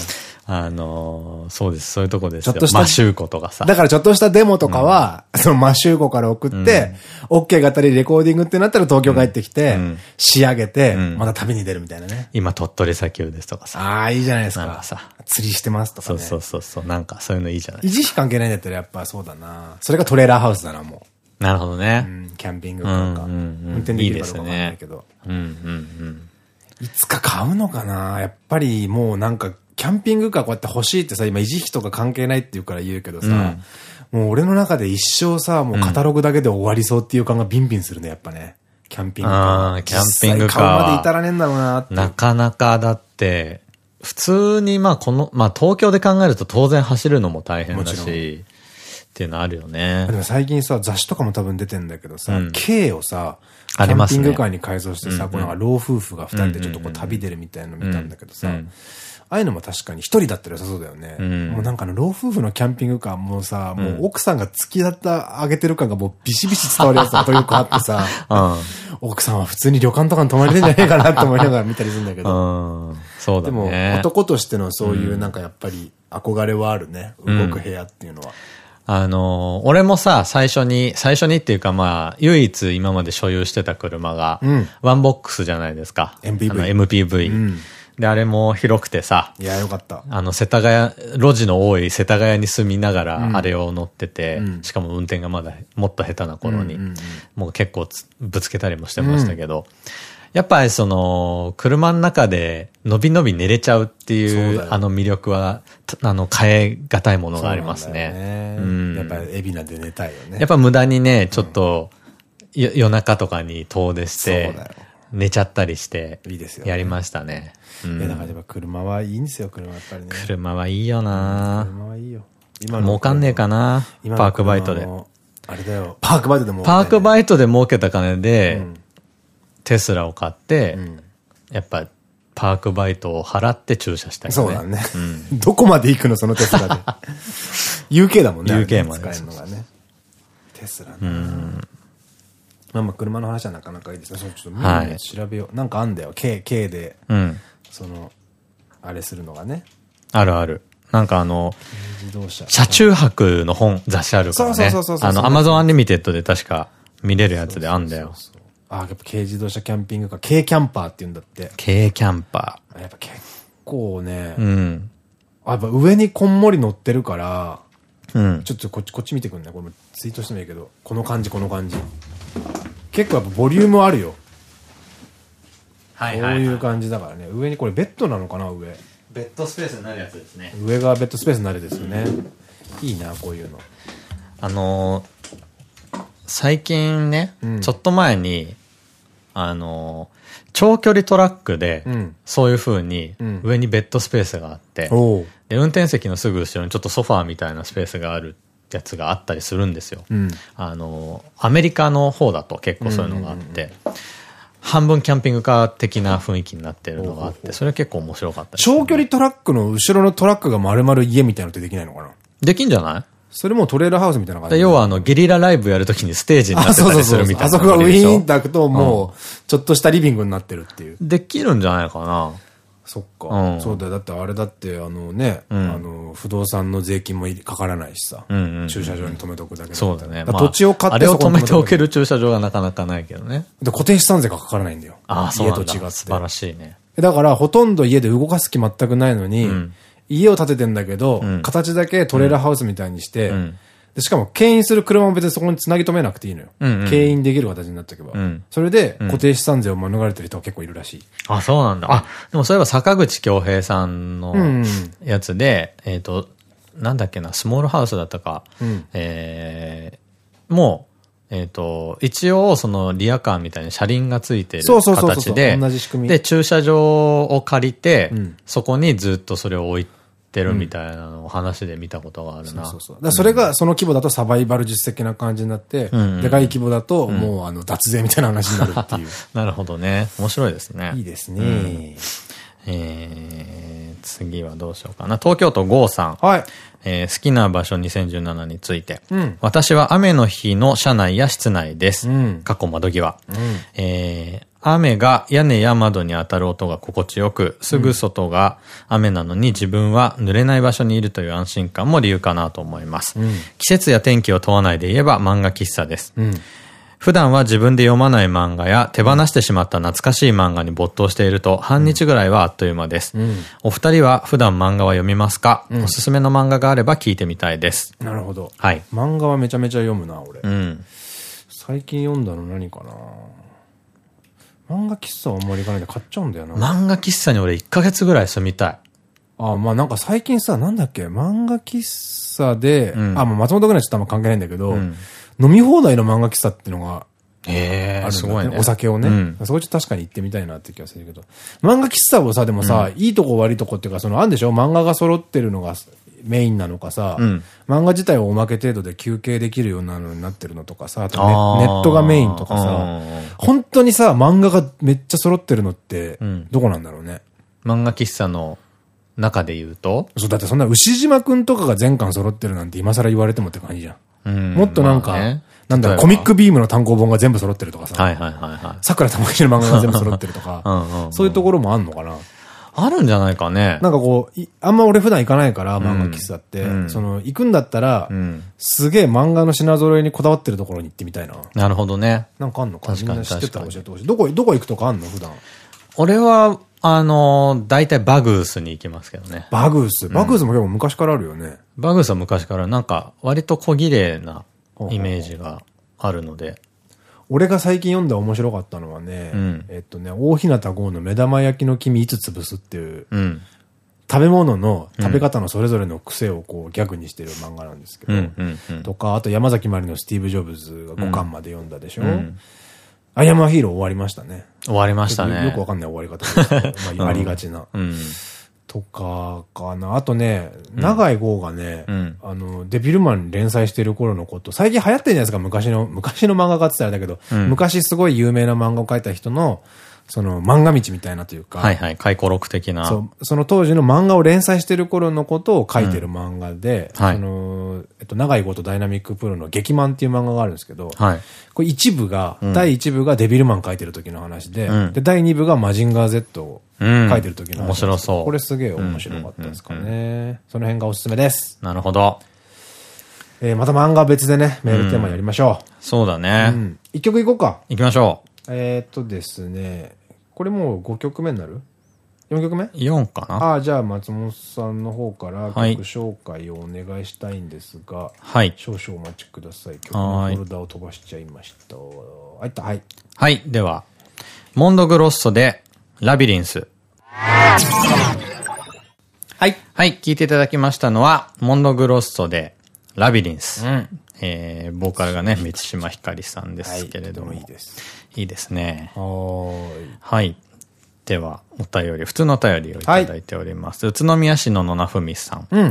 あのー、そうです、そういうとこですよ。ちょっとしたマシューコとかさ。だからちょっとしたデモとかは、そのマシューコから送って、OK があったりレコーディングってなったら東京帰ってきて、仕上げて、また旅に出るみたいなね。今鳥取砂丘ですとかさ。ああ、いいじゃないですかなんかさ。釣りしてますとかね。そうそうそうそう、なんかそういうのいいじゃない維持費関係ないんだったらやっぱそうだな。それがトレーラーハウスだな、もなるほどねう。う。ん、キャンピングカーか。うんうんうん運転できるかどうかわかんないけど。うんうんうん。いつか買うのかな？やっぱりもうなんか、キャンピングカーこうやって欲しいってさ、今維持費とか関係ないって言うから言うけどさ、もう俺の中で一生さ、もうカタログだけで終わりそうっていう感がビンビンするね、やっぱね。キャンピングカー。キャンピングカー。買うまで至らねえんだろうな。なかなかだって、普通にまあこの、まあ東京で考えると当然走るのも大変だし、っていうのあるよね。で。も最近さ、雑誌とかも多分出てんだけどさ、うん。K をさ、キャンピングカーに改造してさ、こうなんか老夫婦が二人でちょっとこう旅出るみたいなの見たんだけどさ、ああいうのも確かに一人だったら良さそうだよね。んもうなんかあの老夫婦のキャンピングカーもさ、もう奥さんが突き立た上げてる感がもうビシビシ伝わるやつとよくあってさ、うん。奥さんは普通に旅館とかに泊まれてんじゃないかなって思いながら見たりするんだけど。うん。そうだでもね。男としてのそういうなんかやっぱり憧れはあるね。動く部屋っていうのは。あのー、俺もさ、最初に、最初にっていうかまあ、唯一今まで所有してた車が、うんワンボックスじゃないですか。MPV MPV。んで、あれも広くてさ、いや、よかった。あの、世田谷、路地の多い世田谷に住みながら、あれを乗ってて、うん。しかも運転がまだもっと下手な頃に、うんうんうん。もう結構つぶつけたりもしてましたけど、やっぱりその、車の中でのびのび寝れちゃうっていう、あの魅力は、たあの、変え難いものがありますね。そううん。やっぱ、海老名で寝たいよね。やっぱ無駄にね、ちょっと、よ夜中とかに遠出してそうだよ、寝ちゃったりして、いいですよねやりましたね。うんいや、だからやっぱ車はいいんですよ、車やっぱりね。車はいいよな車はいいよ。今儲かんねえかなパークバイトで。あれだよ。パークバイトでも。パークイバイトで儲けた金で、んテスラを買って、んやっぱパークバイトを払って駐車したい、ね。そうだね。どこまで行くの、そのテスラで。UK だもんね。UK あれねまで使えるのがね。テスラね。まあまあ、車の話はなかなかいいですね。そう、ちょっとはい調べよう。なんかあんだよ。軽、軽で、うん。その、あれするのがね。あるある。なんかあの、自動車。車中泊の本、雑誌あるからね。そうそうそうそうあの、 Amazon Unlimited で確か見れるやつであんだよ。そうそうあ、やっぱ軽自動車キャンピングカー、軽キャンパーって言うんだって。軽キャンパやっぱ結構ね、ー。うん。あやっぱ上にこんもり乗ってるから、うん。ちょっとこっち、こっち見てくんね。これもツイートしてもいいけど、この感じ、この感じ。結構やっぱボリュームあるよ。はこういう感じだからね。上にこれベッドなのかな、上。ベッドスペースになるやつですね。上がベッドスペースになるですよね。いいな、こういうの。あのー最近ね、うんちょっと前に、あのー長距離トラックで、うんそういう風にうん上にベッドスペースがあって。で、運転席のすぐ後ろにちょっとソファーみたいなスペースがあるやつがあったりするんですよ。うん。あのーアメリカの方だと結構そういうのがあって、半分キャンピングカー的な雰囲気になってるのがあって、それは結構面白かったね長距離トラックの後ろのトラックが丸々家みたいなのってできないのかな？できんじゃない？それもトレーラーハウスみたいな感じで要はあの、ゲリラライブやるときにステージになあ、ってたりするみたいなそこがウィ。ーンって開くと、もう、ちょっとしたリビングになってるっていう。できるんじゃないかな。そっか。うんそうだよ。だってあれだって、あのね、んあの、不動産の税金もかからないしさ。駐車場に止めとくだけそうだね。から土地を買ってあれを止めておける。る駐車場がなかなかないけどね。で、固定資産税がかからないんだよ。ああ、そうなんだ。家と違って。素晴らしいね。だから、ほとんど家で動かす気全くないのに、ん家を建ててんだけど、ん形だけトレーラーハウスみたいにして、んでしかも、牽引する車も別にそこにつなぎ止めなくていいのよ。うんうん。牽引できる形になっておけば。ん。それで、固定資産税を免れてる人は結構いるらしい。あ、そうなんだ。あ、でもそういえば坂口京平さんのうんやつで、えっと、なんだっけな、スモールハウスだったか、うん。えーもう、えっ、と、一応、その、リアカーみたいに車輪がついてる形で、同じ仕組み。で、駐車場を借りて、ん。そこにずっとそれを置いてるみたいなのを話で見たことがあるな。そうそう。だからそれが、その規模だとサバイバル実績的な感じになって、んうんでかい規模だと、もう、あの、脱税みたいな話になるっていう。なるほどね。面白いですね。いいですね。えー、次はどうしようかな。東京都郷さん。はい。えー好きな場所2017について。うん私は雨の日の車内や室内です。うん過去窓際。えー雨が屋根や窓に当たる音が心地よく、すぐ外が雨なのに自分は濡れない場所にいるという安心感も理由かなと思います。季節や天気を問わないで言えば漫画喫茶です。普段は自分で読まない漫画や手放してしまった懐かしい漫画に没頭していると半日ぐらいはあっという間です。お二人は普段漫画は読みますか、おすすめの漫画があれば聞いてみたいです。なるほど。はい。漫画はめちゃめちゃ読むな、俺。うん。最近読んだの何かな？漫画喫茶はあんまり行かないで買っちゃうんだよな。漫画喫茶に俺1ヶ月ぐらい住みたい。あ、まあなんか最近さ、なんだっけ、漫画喫茶で、んあ、もう松本ぐらいちょっとあんま関係ないんだけど、ん飲み放題の漫画喫茶っていうのがええすごいね。お酒をね。うんそこちょっと確かに行ってみたいなって気がするけど。漫画喫茶をさ、でもさ、いいとこ悪いとこっていうか、その、あんでしょ？漫画が揃ってるのがメインなのかさ、うん。漫画自体をおまけ程度で休憩できるようなのになってるのとかさ、あとネネットがメインとかさうん、本当にさ、漫画がめっちゃ揃ってるのってん、どこなんだろうね？漫画喫茶の中で言うと、そう、だってそんな牛島くんとかが全巻揃ってるなんて今更言われてもって感じじゃん。うん。もっとなんか、まあね。なんだコミックビームの単行本が全部揃ってるとかさ、はいはいはいはい。桜玉木の漫画が全部揃ってるとか、うんうんうん。そういうところもあんのかな？あるんじゃないかね。なんかこう、いあんま俺普段行かないから、漫画喫茶って、うんその、行くんだったら、うん。すげえ漫画の品揃えにこだわってるところに行ってみたいな。なるほどね。なんかあんのか？確かにみんな知ってた？ら教えてほしい。どこ、どこ行くとかあんの普段？俺は、あの、大体バグースに行きますけどね。バグース？バグースも結構昔からあるよね。バグースは昔からなんか割と小綺麗なイメージがあるので。俺が最近読んで面白かったのはね、うんえっとね、大日向剛の目玉焼きの黄身いつ潰すっていう、うん。食べ物の食べ方のそれぞれの癖をこうギャグにしてる漫画なんですけど、うんうんうんとか、あと山崎まりのスティーブ・ジョブズが5巻まで読んだでしょ、んアイアムアヒーロー終わりましたね。終わりましたね。よくわかんない終わり方ですけど、まあ、ありがちな。うん。とか、かな。あとね、長井豪がね、うんあの、デビルマン連載してる頃のこと、最近流行ってるじゃないですか、昔の、昔の漫画家って言ったらあれだけど、うん昔すごい有名な漫画を描いた人の、その漫画道みたいなというか、はいはい。回顧録的な。そう、その当時の漫画を連載してる頃のことを書いてる漫画で、はいその、えっと、長井豪とダイナミックプロの劇漫っていう漫画があるんですけど、はい。これ一部が、第一部がデビルマン書いてる時の話で、うんで、第二部がマジンガー Z をうん書いてる時の面白そうこれすげえ面白かったですかね。その辺がおすすめです。なるほど。えー、また漫画は別でね、メールテーマやりましょう。そうだね。うん。一曲いこうか。行きましょえー、っとですね、これもう5曲目になる ?4 曲目？う。4かなああ、じゃあ松本さんの方からはい曲紹介をお願いしたいんですが、はい。少々お待ちください。曲のフォルダを飛ばしちゃいました。はいった、はい。はい。では、モンドグロッソで、ラビリンス。はい。はい。聞いていただきましたのは、モンドグロッソで、ラビリンス。ん。えー、ボーカルがね、満島ひかりさんですけれども。はいいいです。いいですね。はーい。はい。では、お便り、普通のお便りをいただいております。宇都宮市の野名文さん。うん。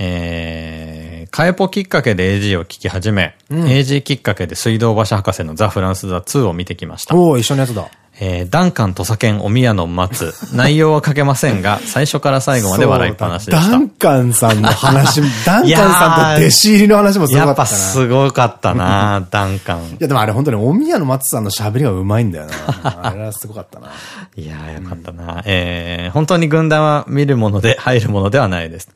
えー、カエポきっかけで AG を聞き始め、AG きっかけで水道橋博士のザ・フランス・ザ2を見てきました。おお一緒のやつだ。えー、ダンカン、土佐犬、お宮の松。内容は書けませんが、最初から最後まで笑いっぱなしでしたダン。カンさんの話も、ダンカンさんと弟子入りの話もすごかやったぱっな。すごかったなダンカン。いやでもあれ本当にお宮の松さんの喋りがうまいんだよな。あれはすごかったな。いやー、よかったな、えー、本当に軍団は見るもので入るものではないです。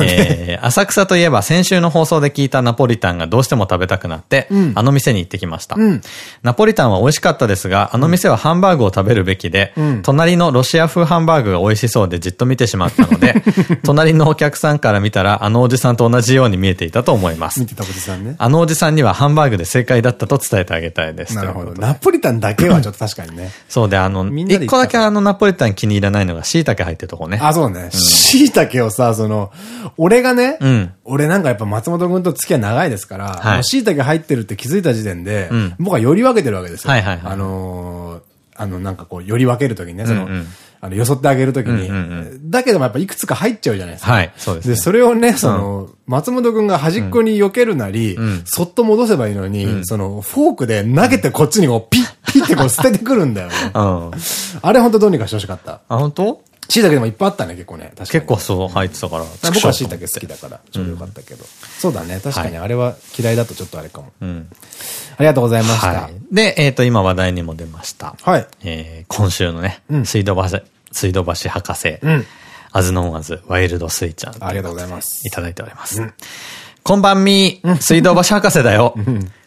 えー、浅草といえば先週の放送で聞いたナポリタンがどうしても食べたくなって、あの店に行ってきました。んナポリタンは美味しかったですが、あの店はハンバーグを食べるべきで、ん隣のロシア風ハンバーグが美味しそうでじっと見てしまったので、隣のお客さんから見たらあのおじさんと同じように見えていたと思います見。てたおじさんね。あのおじさんにはハンバーグで正解だったと伝えてあげたいです。なるほど。ナポリタンだけはちょっと確かにね。そうで、あの、一個だけあのナポリタン気に入らないのが椎茸入ってるとこね。あ、そうね。椎茸をさ、その、俺がね、うん俺なんかやっぱ松本君と付き合い長いですから、はい椎茸入ってるって気づいた時点で、ん僕はより分けてるわけですよ。はいはいはいあのーあの、なんかこう、より分けるときにね、その、うんうんあの、よそってあげるときに、うんうんだけどもやっぱいくつか入っちゃうじゃないですか。はいそうですねで、それをね、その、松本君が端っこに避けるなり、んそっと戻せばいいのに、その、フォークで投げてこっちにこう、ピッ、ピッってこう捨ててくるんだよね。うん。あれほんとどうにかしてほしかった。あ、本当？椎茸でもいっぱいあったね、結構ね。確かに。結構そう入ってたから。僕は椎茸好きだから、ちょうどよかったけど。そうだね。確かにあれは嫌いだとちょっとあれかも。うん。りがとうございました。はい。で、えっ、と、今話題にも出ました。はい。えー今週のね、うん水道橋、水道橋博士、うん。アズノンアズ、ワイルドスイちゃん。ありがとうございますいただいております。こんばんみ、水道橋博士だよ。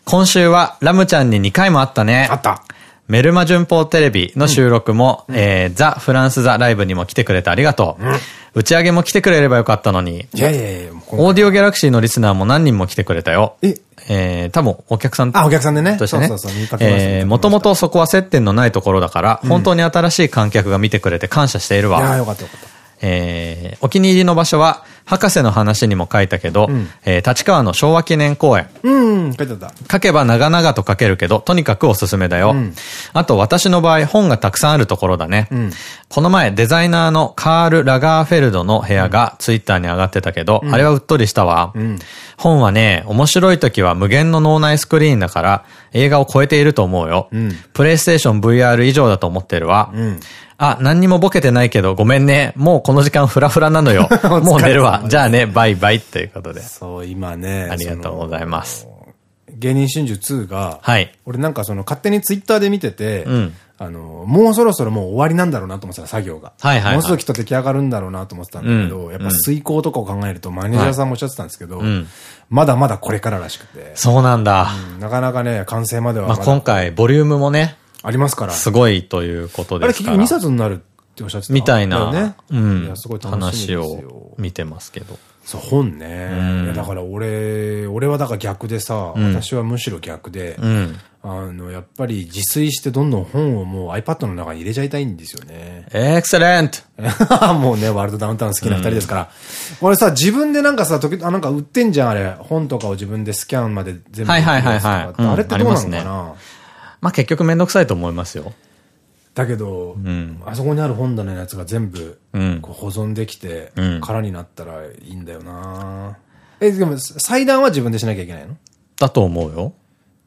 今週はラムちゃんに2回も会ったね。あった。メルマ旬報テレビの収録も、えーザ・フランスザ・ライブにも来てくれてありがとう。打ち上げも来てくれればよかったのに、いやいやいや、オーディオギャラクシーのリスナーも何人も来てくれたよ。え？えー、多分お客さんあ、お客さんでね。としてね。そうそうそうえー、もともとそこは接点のないところだから、本当に新しい観客が見てくれて感謝しているいや。よかったよかった。えー、お気に入りの場所は、博士の話にも書いたけど、えー立川の昭和記念公園。うん、書いてた。書けば長々と書けるけど、とにかくおすすめだよ。あと、私の場合、本がたくさんあるところだね。この前、デザイナーのカール・ラガーフェルドの部屋がツイッターに上がってたけど、あれはうっとりしたわ。本はね、面白い時は無限の脳内スクリーンだから、映画を超えていると思うよ。プレイステーション VR 以上だと思ってるわ。あ、何にもボケてないけど、ごめんね。もうこの時間フラフラなのよ。もう寝るわ。じゃあね、バイバイということで。そう、今ね。ありがとうございます。芸人真珠2が、はい。俺なんかその勝手にツイッターで見てて、んあの、もうそろそろもう終わりなんだろうなと思ってた作業が。はいはいはいもうすぐきっと出来上がるんだろうなと思ってたんだけど、やっぱ遂行とかを考えるとマネージャーさんもおっしゃってたんですけど、んまだまだこれかららしくて、そうなんだ。なかなかね、完成まではまあまだ今回、ボリュームもね、ありますから。すごいということあれ結局ですから。2冊になるっておっしゃってたみたいな、ね。ういんや、すごい楽しみ話を。見てますけど。そう、本ね。だから俺、俺はだから逆でさ、私はむしろ逆で、うん。あの、やっぱり自炊してどんどん本をもう iPad の中に入れちゃいたいんですよね。エクセレントもうね、ワールドダウンタウン好きな二人ですから。俺さ、自分でなんかさ、時あ、なんか売ってんじゃん、あれ。本とかを自分でスキャンまで全部。はいはいはいはいうんあれってどうなのかな、まあ結局めんどくさいと思いますよ。だけど、あそこにある本棚のやつが全部、うん。こう保存できて、うん。空になったらいいんだよな。え、でも、裁断は自分でしなきゃいけないの？だと思うよ。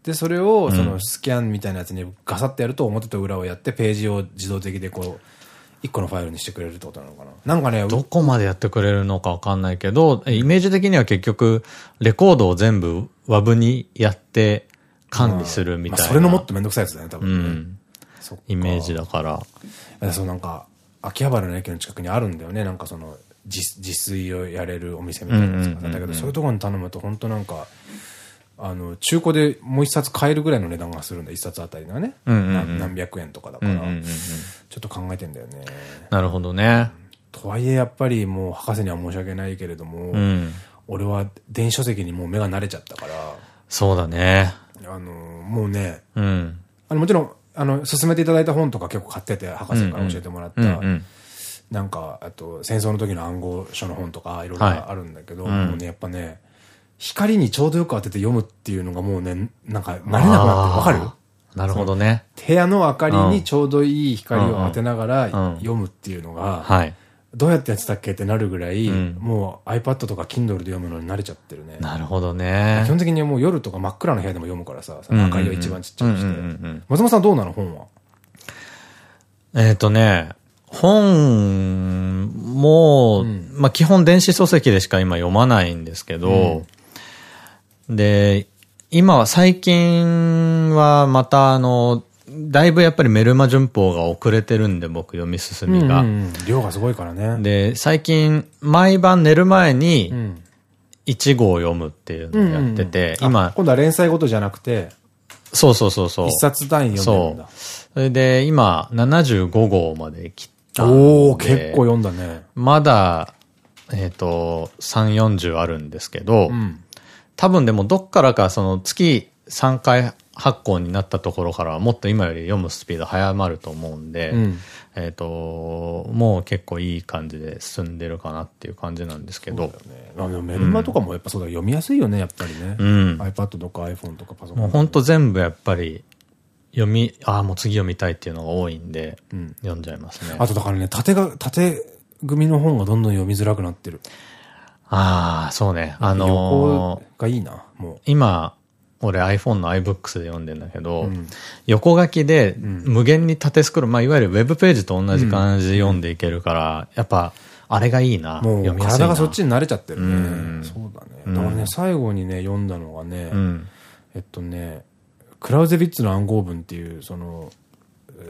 で、それを、その、スキャンみたいなやつにガサってやると、表と裏をやって、ページを自動的でこう、一個のファイルにしてくれるってことなのかな？なんかね、どこまでやってくれるのかわかんないけど、イメージ的には結局、レコードを全部 WAV にやって管理するみたいな。まあそれのもっとめんどくさいやつだね、多う分イメージだから。そうなんか、秋葉原の駅の近くにあるんだよね。なんかその、自自炊をやれるお店みたいなやつが。だけど、そういうところに頼むと、本当なんか、あの、中古でもう一冊買えるぐらいの値段がするんだ、一冊あたりがね。何何百円とかだから、ちょっと考えてんだよね。なるほどね。とはいえ、やっぱりもう博士には申し訳ないけれども、うん。俺は電子書籍にもう目が慣れちゃったから、そうだね。あの、もうね、うん。あの、もちろん、あの、勧めていただいた本とか結構買ってて、博士から教えてもらった。なんか、あと、戦争の時の暗号書の本とか、いろいろはいあるんだけど、んもうね、やっぱね、光にちょうどよく当てて読むっていうのがもうね、なんか、慣れなくなってる。わかる？なるほどね。部屋の明かりにちょうどいい光を当てながらうん読むっていうのが、はい。どうやってやってたっけってなるぐらい、んもう iPad とか Kindle で読むのに慣れちゃってるね。なるほど基ね。本的にもう夜とか真っ暗な部屋でも読むからさ、明かりを一番ちっちゃくしてうんうんうんうん。松本さんどうなの本は？えっとね、本も、まあ基本電子書籍でしか今読まないんですけど、で、今は最近はまたあの、だいぶやっぱりメルマ旬報が遅れてるんで僕読み進みが。うんうん量がすごいからね。で、最近毎晩寝る前にうん1号を読むっていうのをやってて、あ今、今度は連載ごとじゃなくて、そうそうそうそう。一冊単位で読んでるんだ。それで今75号まで来た。おお結構読んだね。まだ、えっ、と、3、40あるんですけど、うん。多分でもどっからかその月3回発行になったところからはもっと今より読むスピード早まると思うんで、うんえっと、もう結構いい感じで進んでるかなっていう感じなんですけど、ねメルマとかもやっぱそうだ、読みやすいよね、やっぱりね。うん iPad とか iPhone とかパソコン。もうほんと全部やっぱり読み、ああ、もう次読みたいっていうのが多いんで、ん読んじゃいますね。あとだからね、縦が、縦組の本がどんどん読みづらくなってる。ああ、そうね。あのー横がいいな、も今、俺 iPhone の iBooks で読んでんだけど、うん横書きで無限に縦スクロール、まあいわゆるウェブページと同じ感じで読んでいけるから、やっぱ、あれがいいな。う。もう。体がそっちに慣れちゃってるね。うんそうだね。だからね、最後にね、読んだのがね、うん。えっとね、クラウゼビッツの暗号文っていう、その、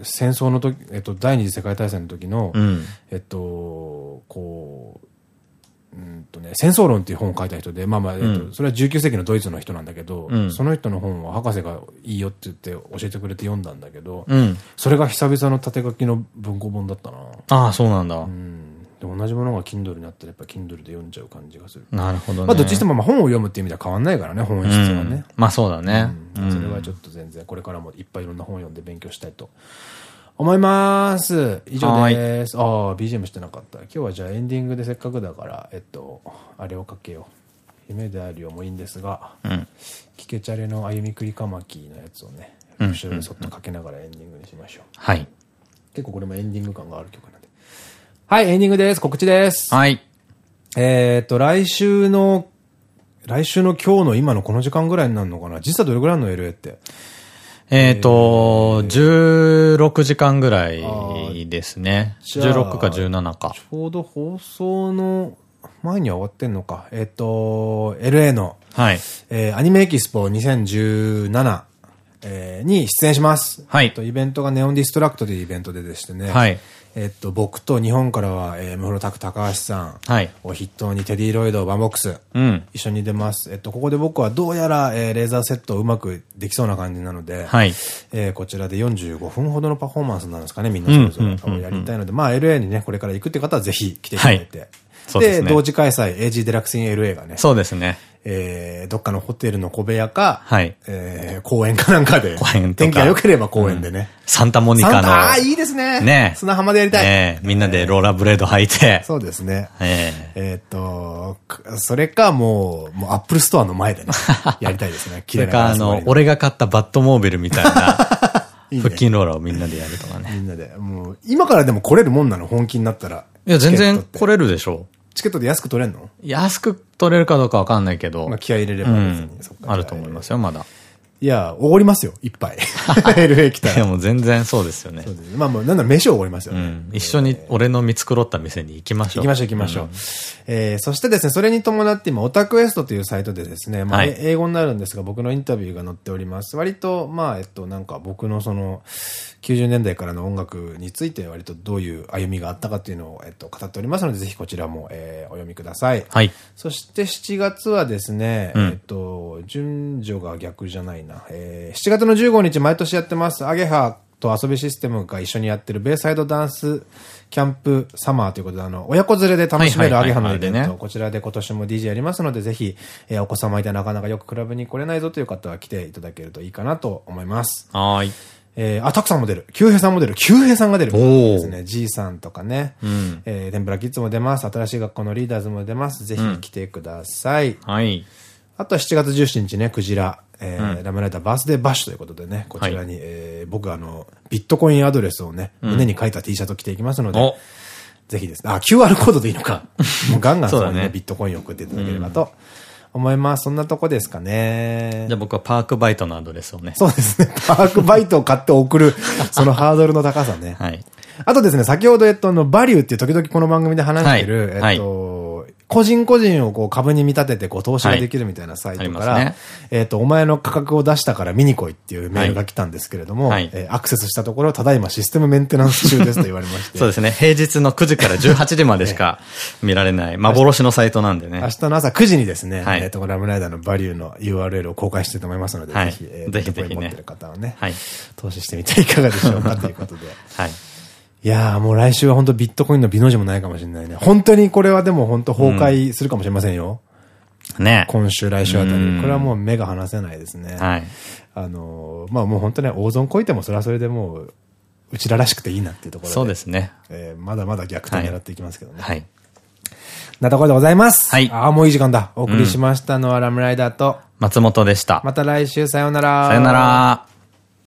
戦争の時、えっと、第二次世界大戦の時の、うん。えっと、こう、うんとね、戦争論っていう本を書いた人で、まあまあ、えっと、うんそれは19世紀のドイツの人なんだけど、うんその人の本を博士がいいよって言って教えてくれて読んだんだけど、うん。それが久々の縦書きの文庫本だったな。ああ、そうなんだ。うん。で同じものが Kindle になったらやっぱ Kindle で読んじゃう感じがする。なるほどね。まあどっちにしてもまあ本を読むっていう意味では変わんないからね、本質はね。まあそうだね。うんそれはちょっと全然これからもいっぱいいろんな本を読んで勉強したいと思います。以上です。ああ、BGM してなかった。今日はじゃあエンディングでせっかくだから、えっと、あれをかけよう。夢であるよもいいんですが、うん。キケチャレの歩みくりかまきのやつをね、うん後ろでそっとかけながらエンディングにしましょう。はい。結構これもエンディング感がある曲なんで。はい、エンディングです。告知です。はい。えっと、来週の、来週の今日の今のこの時間ぐらいになるのかな実はどれぐらいなの ?LA って。えっと、16時間ぐらいですね。じゃあ16か17か。ちょうど放送の前には終わってんのか。えっと、LA の、はい。えーアニメエキスポ2017、えーに出演します。はいと、イベントが Neon District というイベントででしてね。はい。えっと、僕と日本からは、えー、 m-flo Taku 高橋さんはい。を筆頭に TeddyLoid、banvox、うん。一緒に出ます。えっと、ここで僕はどうやら、えーレーザーセットをうまくできそうな感じなので、はい。えーこちらで45分ほどのパフォーマンスなんですかね、みんなそれぞれをやりたいので、まあ LA にね、これから行くって方はぜひ来ていただいて。はいですね同時開催、AG デラックス in LA がね、そうですね。えーどっかのホテルの小部屋か、はいえー公園かなんかで、公園天気が良ければ公園でね。サンタモニカの。あーいいですね。ね砂浜でやりたい。ねみんなでローラーブレード履いて。そうですね。えええーっと、くそれかもう、もうアップルストアの前でね、やりたいですね。そ綺麗なれか、あの俺が買ったバットモービルみたいな、腹筋ローラーをみんなでやるとかね。みんなで。もう、今からでも来れるもんなの、本気になったら。いや、全然来れれるでしょチケットで安く取れんの？う。安く取れるかどうかわかんないけど。まあ気合い入れれば別うんあると思いますよ、まだ。いや、おごりますよ、いっぱい。LA 来たいや、ら。もう全然そうですよねそ。うですまあもう、なんだ、飯をおごりますよね。うん。一緒に俺の見繕った店に行きましょう。行きましょう行きましょう。えーそしてですね、それに伴って今、オタクエストというサイトでですね、まあ、はいえ英語になるんですが、僕のインタビューが載っております。割と、まあ、えっと、なんか僕のその、90年代からの音楽について割とどういう歩みがあったかっていうのを、えっと、語っておりますので、ぜひこちらも、えーお読みください。はい。そして7月はですね、うんえっと、順序が逆じゃないな。えー7月の15日毎年やってます。アゲハと遊びシステムが一緒にやってるベイサイドダンスキャンプサマーということで、あの、親子連れで楽しめるアゲハのイベント、こちらで今年も DJ やりますので、ぜひ、えーお子様いてなかなかよくクラブに来れないぞという方は来ていただけるといいかなと思います。はーい。えー、あ、たくさんも出る。キュウヘイさんも出る。キュウヘイさんが出る。おーですね。G さんとかね。うんえー、天ぷらキッズも出ます。新しい学校のリーダーズも出ます。ぜひ来てください。はい。あとは7月17日ね、クジラ、えーラムライダーバースデーバッシュということでね、こちらに、えー僕あの、ビットコインアドレスをね、胸に書いた T シャツを着ていきますので、おぜひですね、あ、QR コードでいいのか。もうガンガンそこにね、ねビットコインを送っていただければと思います。そんなとこですかねじゃ。あ僕はパークバイトのアドレスをね。そうですね、パークバイトを買って送る、そのハードルの高さね。はい。あとですね、先ほど、えっと、あの、バリューっていう時々この番組で話してる、はいえっと、個人個人をこう株に見立ててこう投資ができるみたいなサイトから、はいねえっと、お前の価格を出したから見に来いっていうメールが来たんですけれども、はいえーアクセスしたところ、ただいまシステムメンテナンス中ですと言われまして、そうですね。平日の9時から18時までしか 見られない幻のサイトなんでね明。日の朝9時にですね、はいえっと、ラムライダーのバリューの URL を公開してると思いますので、はいぜひ、えーぜひぜひね持ってる方はね、はい。投資してみてはいかがでしょうかということで。はい。いやーもう来週は本当ビットコインの美の字もないかもしれないね。本当にこれはでも本当崩壊するかもしれませんよ。ね今週、来週あたり。うんこれはもう目が離せないですね。はい。あのーまあもう本当ね、大損こいてもそれはそれでもう、うちららしくていいなっていうところで。そうですね。えーまだまだ逆転狙っていきますけどね。はい。なところでございます。はいああ、もういい時間だ。お送りしましたのはラムライダーと、松本でした。また来週さようなら。さよなら。